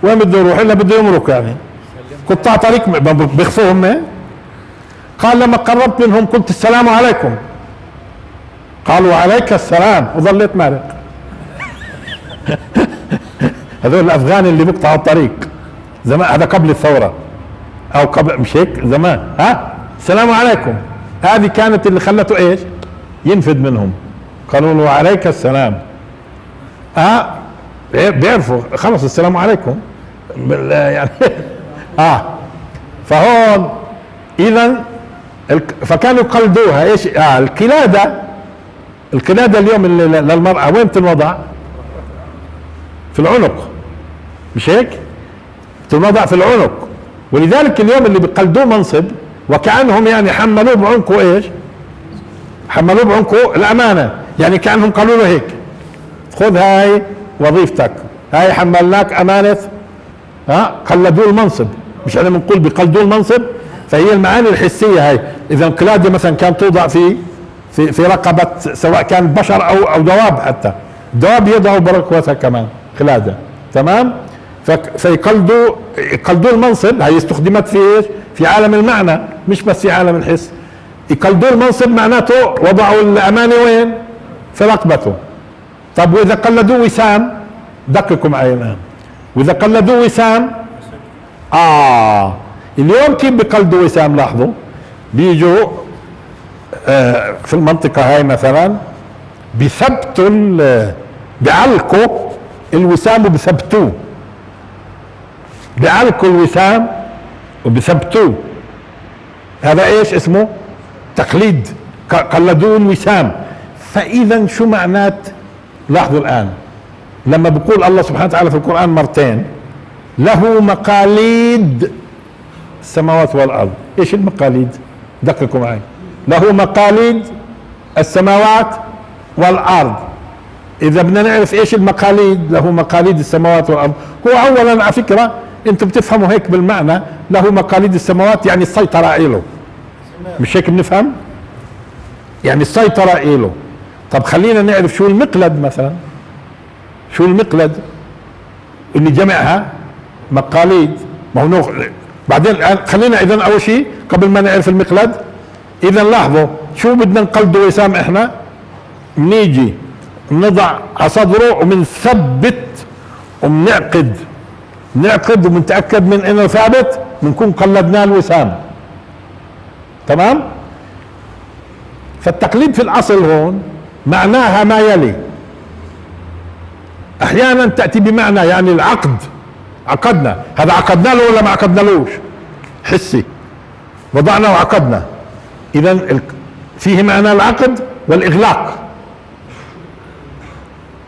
Speaker 1: وين بده يروح؟ إلا بده يمرق يعني. قطاع طريق ب- ب- بيخفوهم إيه؟ قال لما قربت منهم قلت السلام عليكم. قالوا عليك السلام. وظليت مارق. هذول الأفغان اللي بيقطعوا الطريق. زمان هذا قبل الثورة. أو قبل مش هيك؟ زمان. ها؟ السلام عليكم. هذه كانت اللي خلته إيش؟ ينفد منهم. قالوا له عليك السلام. ها؟ بي- بيعرفوا خلص السلام عليكم. يعني آه. فهون اذا فكانوا يقلدوها إيش؟ آه القلادة القلادة اليوم للمرأة وين تنوضع؟ في العنق. مش هيك؟ تنوضع في العنق. ولذلك اليوم اللي بيقلدوه منصب وكأنهم يعني حملوه بعنقه إيش؟ حملوه بعنقه الامانه يعني كأنهم قالوا له هيك. خذ هاي وظيفتك. هاي حملناك أمانة. ها قلدوه المنصب. مش إحنا بنقول بقلدوه المنصب فهي المعاني الحسية هاي. إذا القلاده مثلا كانت توضع في في في رقبة سواء كان بشر أو أو دواب حتى. الدواب يضعوا بركوتها كمان قلاده تمام؟ فيقلدوا يقلدوا المنصب. هي استخدمت في إيش؟ في عالم المعنى مش بس في عالم الحس. يقلدوا المنصب معناته وضعوا الامانه وين؟ في رقبته. طب وإذا قلدوه وسام؟ دققوا معي الان وإذا قلدوه وسام؟ آه. اليوم كيف بقلدوا وسام لاحظوا؟ بيجوا آه في المنطقة هاي مثلا بثبتوا بعلقوا الوسام وبثبتوه بعلقوا الوسام وبثبتوه هذا إيش اسمه؟ تقليد. قلدوه الوسام. فاذا شو معنات؟ لاحظوا الآن. لما بقول الله سبحانه وتعالى في القرآن مرتين له مقاليد. السماوات والأرض. إيش المقاليد؟ دققوا معي. له مقاليد السماوات والأرض. إذا بدنا نعرف إيش المقاليد له مقاليد السماوات والأرض. هو أولا على فكرة أنتم بتفهموا هيك بالمعنى له مقاليد السماوات يعني السيطرة إله. مش هيك بنفهم؟ يعني السيطرة إله. طب خلينا نعرف شو المقلد مثلا. شو المقلد اللي جمعها؟ مقاليد ما هو نوع بعدين خلينا اذا أول شيء قبل ما نعرف المقلد اذا لاحظوا شو بدنا نقلده وسام إحنا؟ بنيجي بنضع على صدره وبنثبت وبنعقد نعقد وبنتاكد من إنه ثابت بنكون قلدناه الوسام. تمام؟ فالتقليد في الأصل هون معناها ما يلي. أحيانا تأتي بمعنى يعني العقد. عقدنا. هذا عقدنا له ولا ما عقدنالوش؟ حسي. وضعنا وعقدنا. اذا فيه معنى العقد والإغلاق.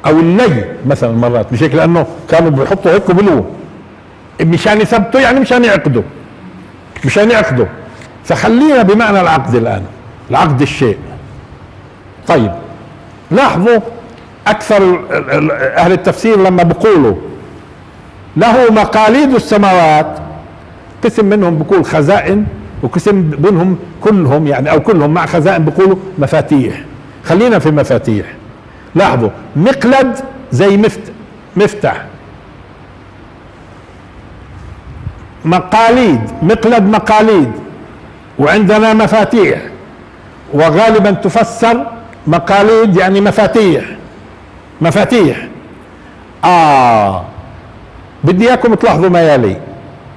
Speaker 1: أو اللي مثلا مرات مش هيك لأنه كانوا بيحطوا هيك وبلوه مشان يثبتوا يعني مشان يعقدوا. مشان يعقدوا. فخلينا بمعنى العقد الآن. العقد الشيء. طيب. لاحظوا أكثر أهل التفسير لما بيقولوا له مقاليد السماوات. قسم منهم بيقول خزائن وقسم منهم كلهم يعني أو كلهم مع خزائن بيقولوا مفاتيح. خلينا في مفاتيح. لاحظوا مقلد زي مفت مفتح مقاليد مقلد مقاليد. وعندنا مفاتيح. وغالبا تفسر مقاليد يعني مفاتيح. مفاتيح. آه. بدي إياكم تلاحظوا ما يلي.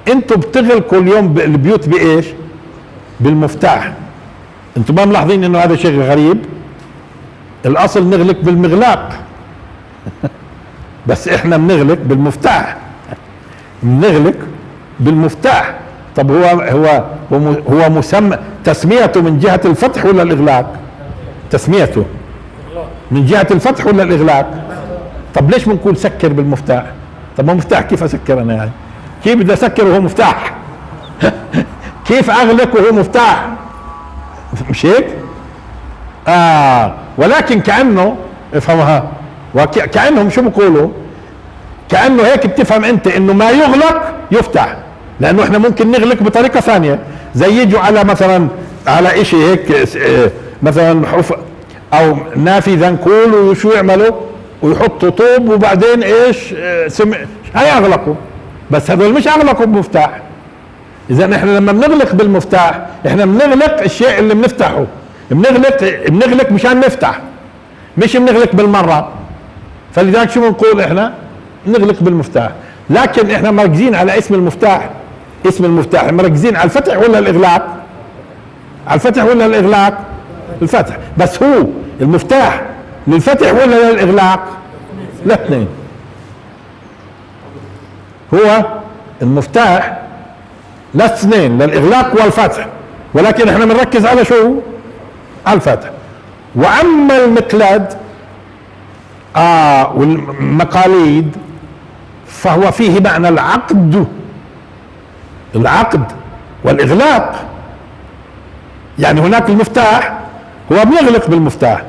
Speaker 1: أنتوا بتغلقوا اليوم البيوت بإيش؟ بالمفتاح. أنتوا ما ملاحظين إنه هذا شيء غريب؟ الأصل نغلق بالمغلاق. بس إحنا بنغلق بالمفتاح. بنغلق بالمفتاح. طب هو هو هو مسمى تسميته من جهة الفتح ولا الإغلاق؟ تسميته. من جهة الفتح ولا الإغلاق؟ طب ليش بنقول سكر بالمفتاح؟ طب ما مفتاح كيف أسكر أنا يعني؟ كيف بدي أسكر وهو مفتاح؟ كيف أغلق وهو مفتاح؟ مش هيك؟ آه ولكن كأنه افهمها وك- كأنهم شو بيقولوا؟ كأنه هيك بتفهم أنت إنه ما يغلق يفتح لأنه إحنا ممكن نغلق بطريقة ثانية زي يجوا على مثلا على إشي هيك آه، مثلا حروف أو نافذه نقول وشو يعملوا ويحطوا طوب وبعدين إيش آه، سم هاي أغلقوا. بس هذول مش أغلقوا بمفتاح. إذا إحنا لما بنغلق بالمفتاح إحنا بنغلق الشيء اللي بنفتحه. بنغلق بنغلق مشان نفتح مش بنغلق بالمرة. فلذلك شو بنقول إحنا؟ نغلق بالمفتاح. لكن إحنا مركزين على اسم المفتاح. اسم المفتاح مركزين على الفتح ولا الإغلاق؟ على الفتح ولا الإغلاق؟ الفتح. بس هو المفتاح للفتح ولا للإغلاق؟ الاثنين هو المفتاح الاثنين للإغلاق والفتح. ولكن إحنا بنركز على شو؟ على الفتح. وأما المقلاد آه والمقاليد فهو فيه معنى العقد. العقد والإغلاق. يعني هناك المفتاح هو بيغلق بالمفتاح.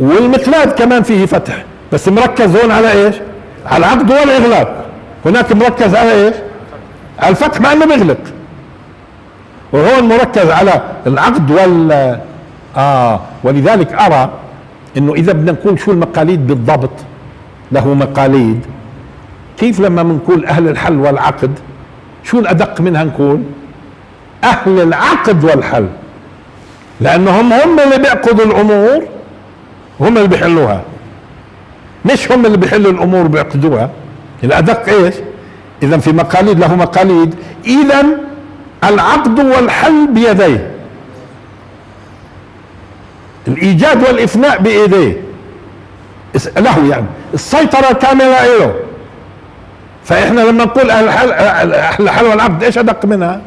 Speaker 1: والمقلاد كمان فيه فتح. بس مركز هون على إيش؟ على العقد والإغلاق. هناك مركز على إيش؟ على الفتح مع إنه بيغلق. وهون مركز على العقد وال آه ولذلك أرى إنه إذا بدنا نقول شو المقاليد بالضبط له مقاليد. كيف لما بنقول أهل الحل والعقد؟ شو الأدق منها نقول؟ أهل العقد والحل. لأنهم هم اللي بيعقدوا الأمور هم اللي بيحلوها. مش هم اللي بيحلوا الأمور بيعقدوها الأدق إيش؟ اذا في مقاليد له مقاليد. اذا العقد والحل بيديه. الإيجاد والإفناء بإيديه. له يعني. السيطرة الكاملة له فإحنا لما نقول الحل الحل والعقد إيش أدق منها؟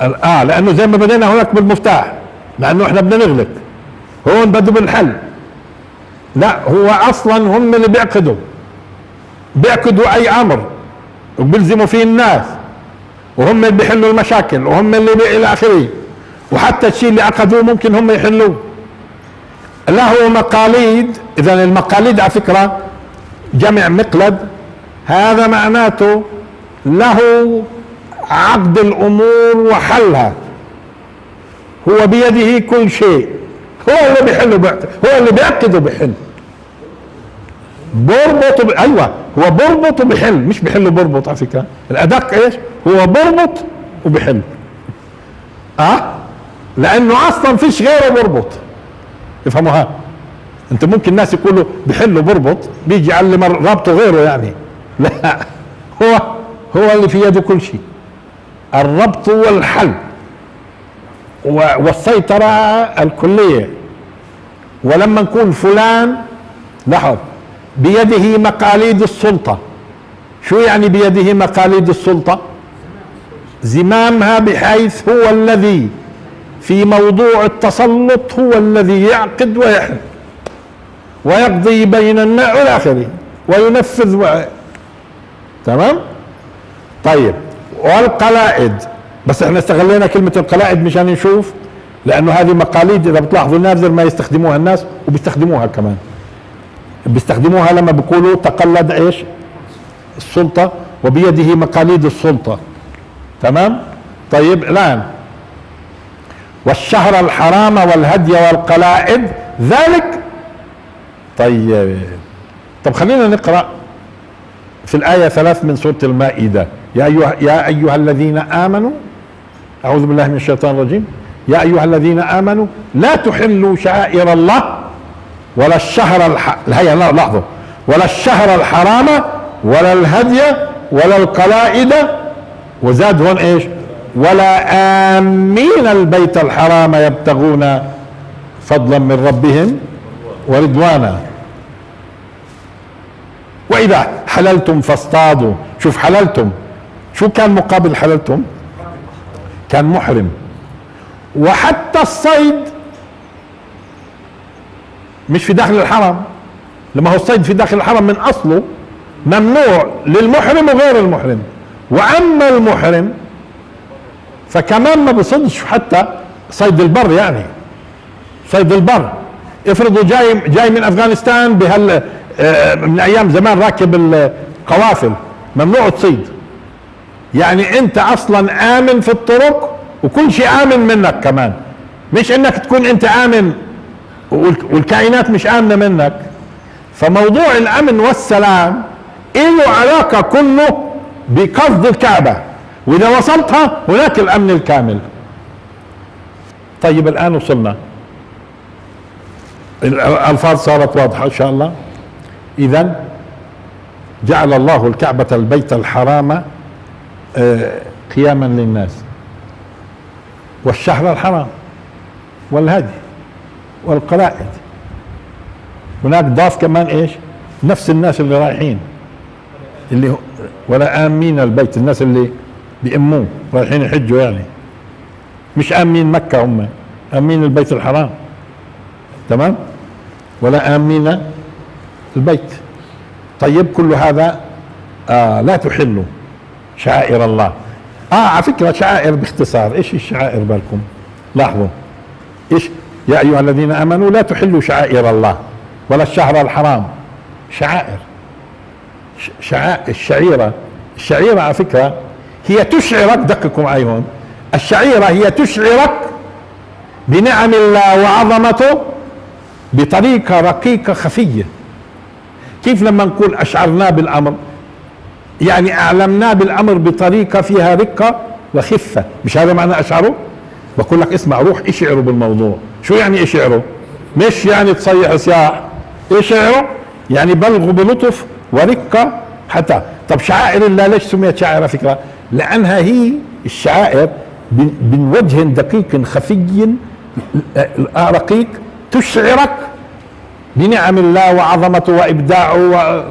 Speaker 1: آه لأنه زي ما بدينا هناك بالمفتاح. لأنه إحنا بدنا نغلق. هون بده بالحل. لا هو أصلا هم اللي بيعقدوا. بيعقدوا أي أمر. وبيلزموا فيه الناس. وهم اللي بيحلوا المشاكل. وهم اللي إلى آخره. وحتى الشيء اللي عقدوه ممكن هم يحلوه. له مقاليد. اذا المقاليد على فكرة جمع مقلد. هذا معناته له عقد الأمور وحلها. هو بيده كل شيء. هو اللي بيحل وبيعقد هو اللي بيعقد وبيحل. بربط وب... أيوه هو بربط وبيحل مش بيحل وبربط على فكرة. الأدق إيش؟ هو بربط وبيحل. أه؟ لأنه أصلا فيش غيره بربط افهموها أنت ممكن الناس يقولوا بحل وبربط بيجي على اللي رابطه غيره يعني. لا هو هو اللي في يده كل شيء. الربط والحل والسيطرة الكلية. ولما نكون فلان لاحظ بيده مقاليد السلطة. شو يعني بيده مقاليد السلطة؟ زمامها بحيث هو الذي في موضوع التسلط هو الذي يعقد ويحل ويقضي بين الناس والى آخره وينفذ و... تمام؟ طيب والقلائد. بس إحنا استغلينا كلمة القلائد مشان نشوف. لأنه هذه مقاليد إذا بتلاحظوا نادر ما يستخدموها الناس وبيستخدموها كمان. بيستخدموها لما بيقولوا تقلد إيش؟ السلطة وبيده مقاليد السلطة. تمام؟ طيب الآن. والشهر الحرام والهدي والقلائد ذلك. طيب. طب خلينا نقرأ في الآية ثلاث من سورة المائدة. يا أيها, يا أيها الذين آمنوا أعوذ بالله من الشيطان الرجيم. يا أيها الذين آمنوا لا تحلوا شعائر الله ولا الشهر الح... لا لحظة. ولا الشهر الحرام ولا الهدي ولا القلائد وزاد هون إيش؟ ولا آمين البيت الحرام يبتغون فضلا من ربهم ورضوانا. وإذا حللتم فاصطادوا. شوف حللتم. شو كان مقابل حللتم؟ كان محرم. وحتى الصيد مش في داخل الحرم لما هو الصيد في داخل الحرم من أصله ممنوع للمحرم وغير المحرم. وأما المحرم فكمان ما بصدش حتى صيد البر يعني. صيد البر. افرضوا جاي جاي من أفغانستان بهال آه، من أيام زمان راكب القوافل. ممنوع تصيد. يعني أنت أصلا آمن في الطرق وكل شيء آمن منك كمان. مش إنك تكون أنت آمن والك- والكائنات مش آمنة منك. فموضوع الأمن والسلام له علاقة كله بقصد الكعبة. وإذا وصلتها هناك الأمن الكامل. طيب الآن وصلنا. الألفاظ صارت واضحة إن شاء الله. اذا جعل الله الكعبة البيت الحرام آه، قياما للناس. والشهر الحرام والهدي والقلائد. هناك ضاف كمان إيش؟ نفس الناس اللي رايحين اللي ولا امين البيت الناس اللي بيأموه رايحين يحجوا يعني. مش امين مكة هم امين البيت الحرام. تمام؟ ولا امين البيت. طيب كل هذا آه لا تحلوا شعائر الله. آه على فكرة شعائر باختصار. إيش الشعائر بالكم؟ لاحظوا. إيش؟ يا أيها الذين آمنوا لا تحلوا شعائر الله ولا الشهر الحرام. شعائر. شعائر الشعيرة. الشعيرة على فكرة هي تشعرك دققوا معي هون. الشعيرة هي تشعرك بنعم الله وعظمته بطريقة رقيقة خفية. كيف لما نقول اشعرناه بالأمر؟ يعني اعلمناه بالأمر بطريقة فيها رقة وخفة. مش هذا معنى أشعره؟ بقول لك اسمع روح اشعروا بالموضوع. شو يعني اشعروا مش يعني تصيح صياح. إيش شعره يعني بلغوا بلطف ورقة حتى. طب شعائر الله ليش سميت شعائر فكرة؟ لأنها هي الشعائر من وجه دقيق خفي رقيق تشعرك بنعم الله وعظمته وإبداعه و...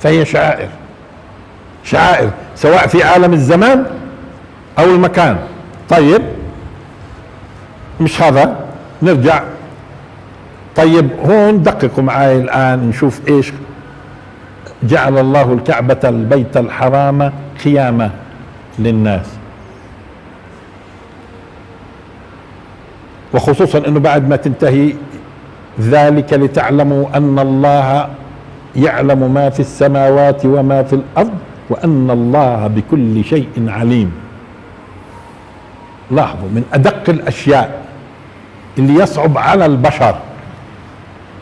Speaker 1: فهي شعائر. شعائر سواء في عالم الزمان أو المكان. طيب مش هذا؟ نرجع. طيب هون دققوا معي الآن نشوف إيش جعل الله الكعبة البيت الحرام قيامة للناس. وخصوصا إنه بعد ما تنتهي ذلك لتعلموا أن الله يعلم ما في السماوات وما في الأرض. وأن الله بكل شيء عليم. لاحظوا من أدق الأشياء اللي يصعب على البشر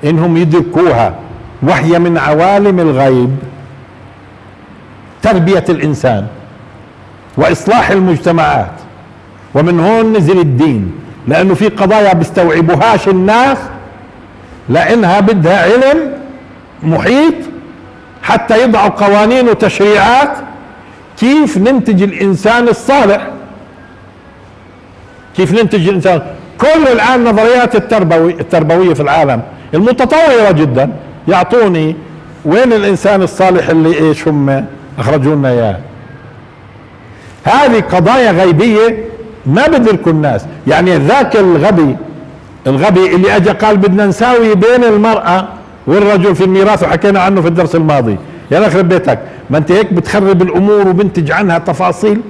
Speaker 1: إنهم يدركوها وهي من عوالم الغيب تربية الإنسان وإصلاح المجتمعات. ومن هون نزل الدين لأنه في قضايا بيستوعبوهاش الناس لأنها بدها علم محيط حتى يضعوا قوانين وتشريعات كيف ننتج الإنسان الصالح. كيف ننتج الإنسان؟ كل الآن نظريات التربوي التربوية في العالم المتطورة جدا يعطوني وين الإنسان الصالح اللي إيش هم اخرجوا لنا إياه. هذه قضايا غيبية ما بدركوا الناس. يعني ذاك الغبي الغبي اللي اجى قال بدنا نساوي بين المرأة والرجل في الميراث وحكينا عنه في الدرس الماضي. يا يخرب بيتك ما أنت هيك بتخرب الأمور وبنتج عنها تفاصيل.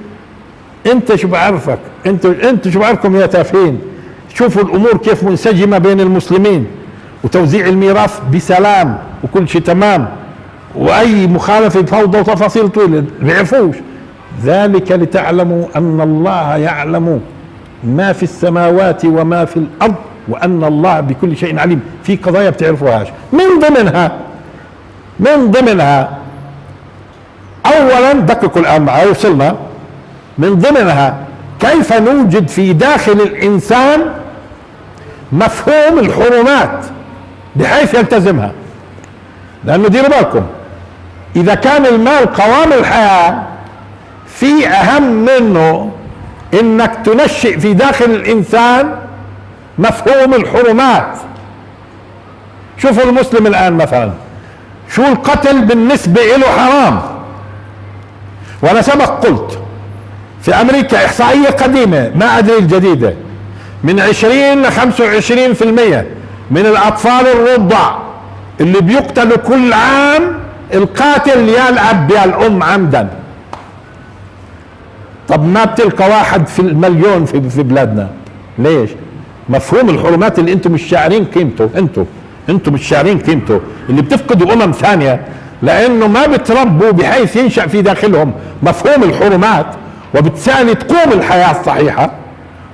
Speaker 1: أنت شو بعرفك؟ انت أنت شو بعرفكم يا تافهين؟ شوفوا الأمور كيف منسجمة بين المسلمين. وتوزيع الميراث بسلام وكل شيء تمام. وأي مخالفة فوضى وتفاصيل طويلة بيعرفوش ذلك لتعلموا أن الله يعلم ما في السماوات وما في الأرض. وأن الله بكل شيء عليم. في قضايا بتعرفوهاش. من ضمنها من ضمنها اولا دققوا الآن معي وصلنا. من ضمنها كيف نوجد في داخل الإنسان مفهوم الحرمات بحيث يلتزمها. لأنه ديروا بالكم إذا كان المال قوام الحياة في أهم منه إنك تنشئ في داخل الإنسان مفهوم الحرمات. شوفوا المسلم الآن مثلا. شو القتل بالنسبة له حرام؟ وأنا سبق قلت في أمريكا إحصائية قديمة ما أدري الجديدة. من عشرين لخمسة وعشرين في المية من الأطفال الرضع اللي بيقتلوا كل عام القاتل يا الأب يا الأم عمدا. طب ما بتلقى واحد في المليون في بلادنا؟ ليش؟ مفهوم الحرمات اللي أنتم مش شاعرين قيمته أنتم أنتم مش شاعرين قيمته اللي بتفقدوا أمم ثانية لأنه ما بتربوا بحيث ينشأ في داخلهم مفهوم الحرمات وبالتالي تقوم الحياة الصحيحة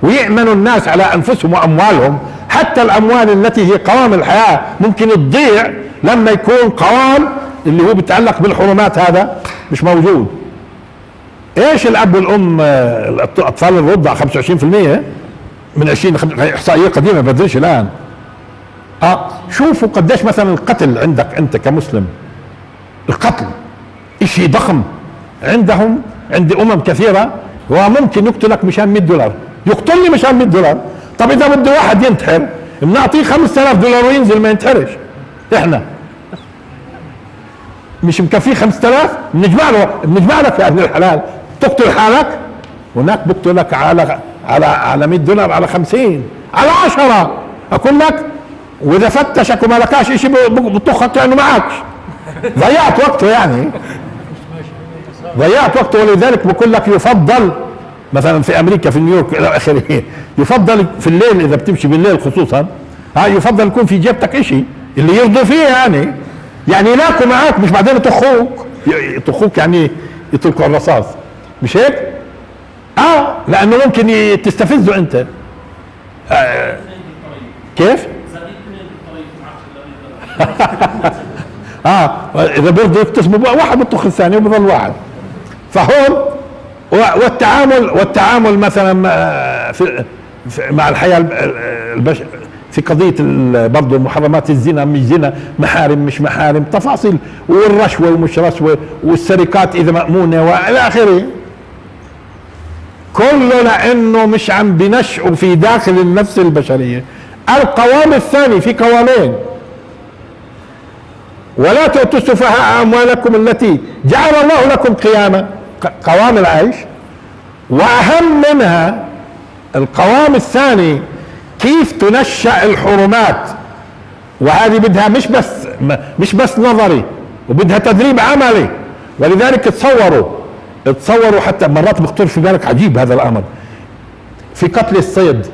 Speaker 1: ويأمنوا الناس على أنفسهم وأموالهم حتى الأموال التي هي قوام الحياة ممكن تضيع لما يكون قوام اللي هو بيتعلق بالحرمات هذا مش موجود. إيش الأب والأم الأطفال الرضع 25% من 20 إحصائية قديمة بدريش الآن. آه شوفوا قديش مثلا القتل عندك أنت كمسلم. القتل إشي ضخم. عندهم عند أمم كثيرة وممكن يقتلك مشان 100 دولار. يقتلني مشان 100 دولار؟ طب إذا بده واحد ينتحر بنعطيه 5000 دولار وينزل ما ينتحرش. إحنا. مش مكفيه 5000 بنجمع له بنجمع لك يا ابن الحلال. تقتل حالك هناك بقتلك على على على 100 دولار على 50 على 10 أقول لك وإذا فتشك وما لكاش شيء بطخك كأنه معكش ضيعت وقته يعني. ضيعت وقته ولذلك بقول لك يفضل مثلا في أمريكا في نيويورك إلى آخره. يفضل في الليل إذا بتمشي بالليل خصوصا ها يفضل يكون في جيبتك شيء اللي يرضي فيه يعني. يعني يلاقوا معك مش بعدين يطخوك. يطخوك يعني يتركوا الرصاص. مش هيك؟ آه لأنه ممكن تستفزه أنت. آه كيف؟ آه إذا بيرضوا يقتسموا واحد بيطخ الثاني وبضل واحد. فهون والتعامل والتعامل مثلا في مع الحياة البش في قضية برضه المحرمات الزنا مش زنا محارم مش محارم تفاصيل والرشوة ومش رشوة والسرقات إذا مأمونة وإلى آخره. كله لأنه مش عم بنشأوا في داخل النفس البشرية. القوام الثاني في قوامين. ولا تؤتوا السفهاء أموالكم التي جعل الله لكم قياما. قوام العيش. وأهم منها القوام الثاني كيف تنشأ الحرمات. وهذه بدها مش بس مش بس نظري وبدها تدريب عملي. ولذلك تصوروا تصوروا حتى مرات بخطر في بالك عجيب هذا الأمر. في قتل الصيد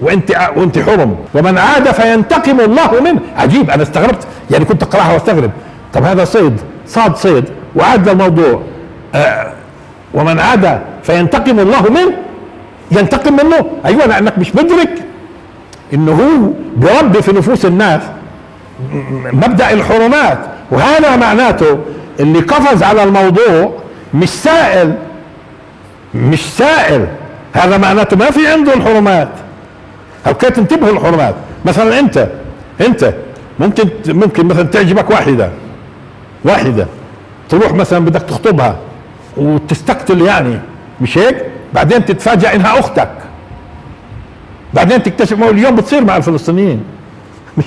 Speaker 1: وانت وانت حرم ومن عاد فينتقم الله منه. عجيب أنا استغربت. يعني كنت أقرأها وأستغرب. طب هذا صيد صاد صيد وعاد الموضوع. آه ومن عاد فينتقم الله منه. ينتقم منه. أيوه لأنك مش مدرك إنه هو بربي في نفوس الناس مبدأ الحرمات. وهذا معناته اللي قفز على الموضوع مش سائل. مش سائل. هذا معناته ما في عنده الحرمات. أو كيف تنتبهوا الحرمات مثلا أنت أنت ممكن ممكن مثلا تعجبك واحدة. واحدة. تروح مثلا بدك تخطبها. وتستقتل يعني. مش هيك؟ بعدين تتفاجأ إنها أختك. بعدين تكتشف ما اليوم بتصير مع الفلسطينيين.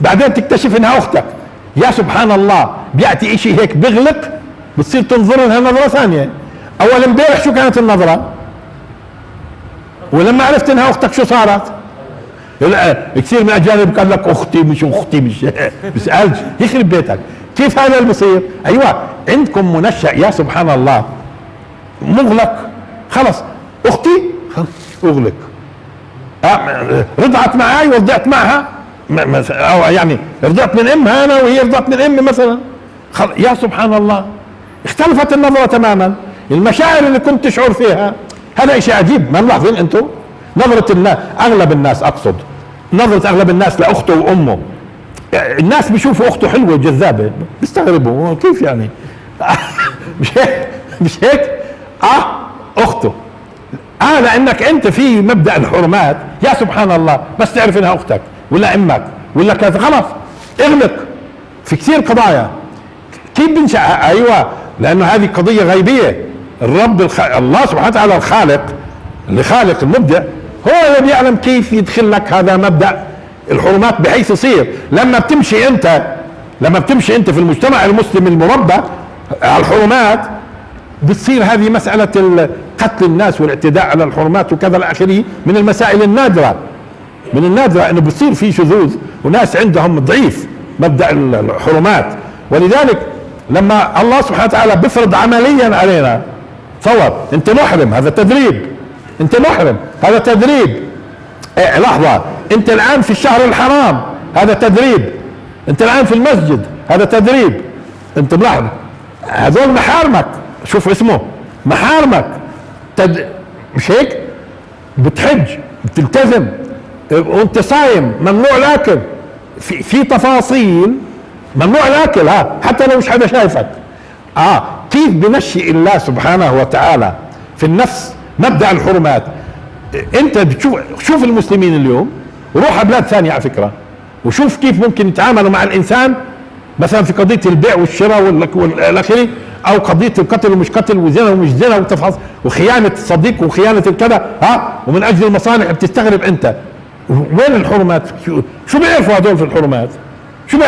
Speaker 1: بعدين تكتشف إنها أختك. يا سبحان الله. بيأتي إشي هيك بغلق. بتصير تنظر لها نظرة ثانية. اول امبارح شو كانت النظرة؟ ولما عرفت إنها أختك شو صارت؟ لا كثير من الاجانب قال لك أختي مش أختي مش بسألش يخرب بيتك. كيف هذا اللي بصير؟ أيوه عندكم منشأ يا سبحان الله. مغلق. خلص. أختي؟ أغلق. آه، رضعت معي ورضعت معها. أو يعني رضعت من أمها أنا وهي رضعت من أمي مثلا. يا سبحان الله. اختلفت النظرة تماما. المشاعر اللي كنت تشعر فيها هذا شيء عجيب. ما ملاحظين أنتم؟ نظرة الناس أغلب الناس أقصد. نظرة أغلب الناس لأخته وأمه. الناس بيشوفوا أخته حلوة وجذابة. بيستغربوا كيف يعني؟ مش هيك؟ مش هيك؟ آه أخته. آه لأنك أنت في مبدأ الحرمات. يا سبحان الله بس تعرف إنها أختك ولا أمك ولا كذا. خلاص اغلق. في كثير قضايا. كيف بنشأ؟ أيوه. لأنه هذه قضية غيبية. الرب الخ... الله سبحانه وتعالى الخالق اللي خالق المبدع هو اللي بيعلم كيف يدخل لك هذا مبدأ الحرمات بحيث يصير. لما بتمشي أنت لما بتمشي أنت في المجتمع المسلم المربى على الحرمات بتصير هذه مسألة قتل الناس والاعتداء على الحرمات وكذا الآخره من المسائل النادرة. من النادرة إنه بصير في شذوذ وناس عندهم ضعيف مبدأ ال- الحرمات. ولذلك لما الله سبحانه وتعالى بيفرض عمليا علينا تصور أنت محرم هذا تدريب. أنت محرم هذا تدريب. إيه لحظة. أنت الآن في الشهر الحرام هذا تدريب. أنت الآن في المسجد هذا تدريب. أنت ملاحظ؟ هذول محارمك. شوف اسمه. محارمك. تد... مش هيك؟ بتحج بتلتزم. وانت صايم ممنوع الاكل في في تفاصيل ممنوع الأكل ها حتى لو مش حدا شايفك. آه كيف بنشئ الله سبحانه وتعالى في النفس؟ مبدأ الحرمات. أنت بتشوف شوف المسلمين اليوم وروح على بلاد ثانية على فكرة وشوف كيف ممكن يتعاملوا مع الإنسان مثلا في قضية البيع والشراء وال- والآخرة أو قضية القتل ومش قتل وزنا ومش زنا وتفاصيل وخيانة الصديق وخيانة الكذا ها ومن أجل المصالح بتستغرب أنت. وين الحرمات؟ شو بيعرفوا هذول في الحرمات؟ شو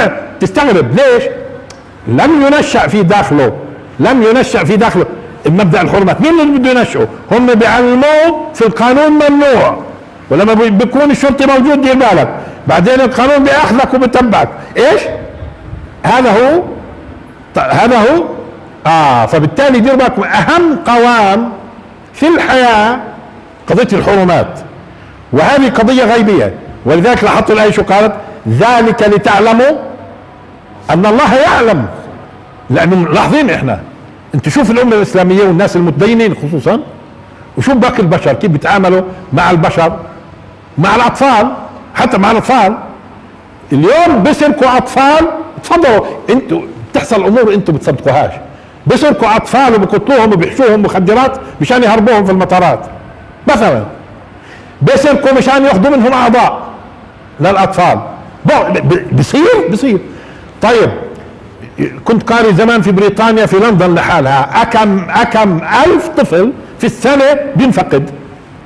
Speaker 1: تستغرب. ليش؟ لم ينشأ في داخله. لم ينشأ في داخله. مبدأ الحرمات مين اللي بده ينشأه هم بيعلموه في القانون ممنوع. ولما بي- بيكون الشرطي موجود دير بالك. بعدين القانون بيأخذك وبتبعك إيش؟ هذا هو. هذا هو. آه فبالتالي دير بالك. أهم قوام في الحياة قضية الحرمات. وهذه قضية غيبية. ولذلك لاحظتوا الايه شو قالت ذلك لتعلموا أن الله يعلم. لأنه ملاحظين إحنا. أنت شوف الأمة الإسلامية والناس المتدينين خصوصا وشوف باقي البشر كيف بيتعاملوا مع البشر مع الأطفال حتى مع الأطفال. اليوم بيسرقوا أطفال تفضلوا أنتوا بتحصل امور أنتوا بتصدقوهاش. بيسرقوا أطفال وبقتلوهم وبيحشوهم مخدرات مشان يهربوهم في المطارات. مثلا بيسرقوا مشان يأخذوا منهم أعضاء للأطفال. بصير بصير طيب كنت قاري زمان في بريطانيا في لندن لحالها. اكم أكم ألف طفل في السنة بينفقد؟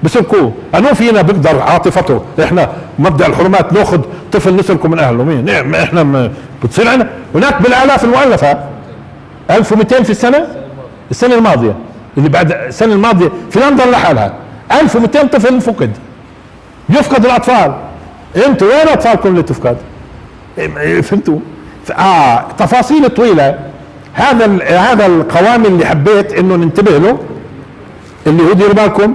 Speaker 1: بسرقوه أنو فينا بيقدر عاطفته؟ إحنا مبدأ الحرمات ناخذ طفل نسرقه من أهله. مين؟ نعم، إحنا م- بتصير عنا. هناك بالآلاف المؤلفة. 1200 في السنة؟ السنة الماضية. اللي بعد السنة الماضية في لندن لحالها. 1200 طفل فقد يفقد الأطفال. أنتوا وين أطفالكم اللي تفقد؟ إيه، فهمتوا؟ ف- آه تفاصيل طويلة. هذا هذا القوام اللي حبيت إنه ننتبه له اللي هو ديروا بالكم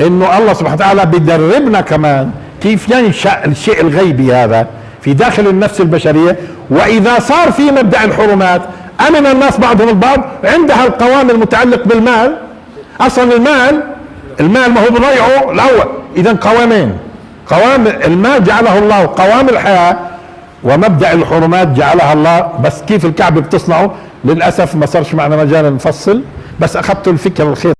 Speaker 1: إنه الله سبحانه وتعالى بدربنا كمان كيف ينشأ الشيء الغيبي هذا في داخل النفس البشرية. وإذا صار في مبدأ الحرمات أمن الناس بعضهم البعض عندها القوام المتعلق بالمال. أصلا المال المال ما هو بضيعه الأول. اذا قوامين. قوام المال جعله الله قوام الحياة ومبدأ الحرمات جعلها الله. بس كيف الكعبة بتصنعه؟ للأسف ما صارش معنا مجال نفصل بس أخذت الفكرة الخير.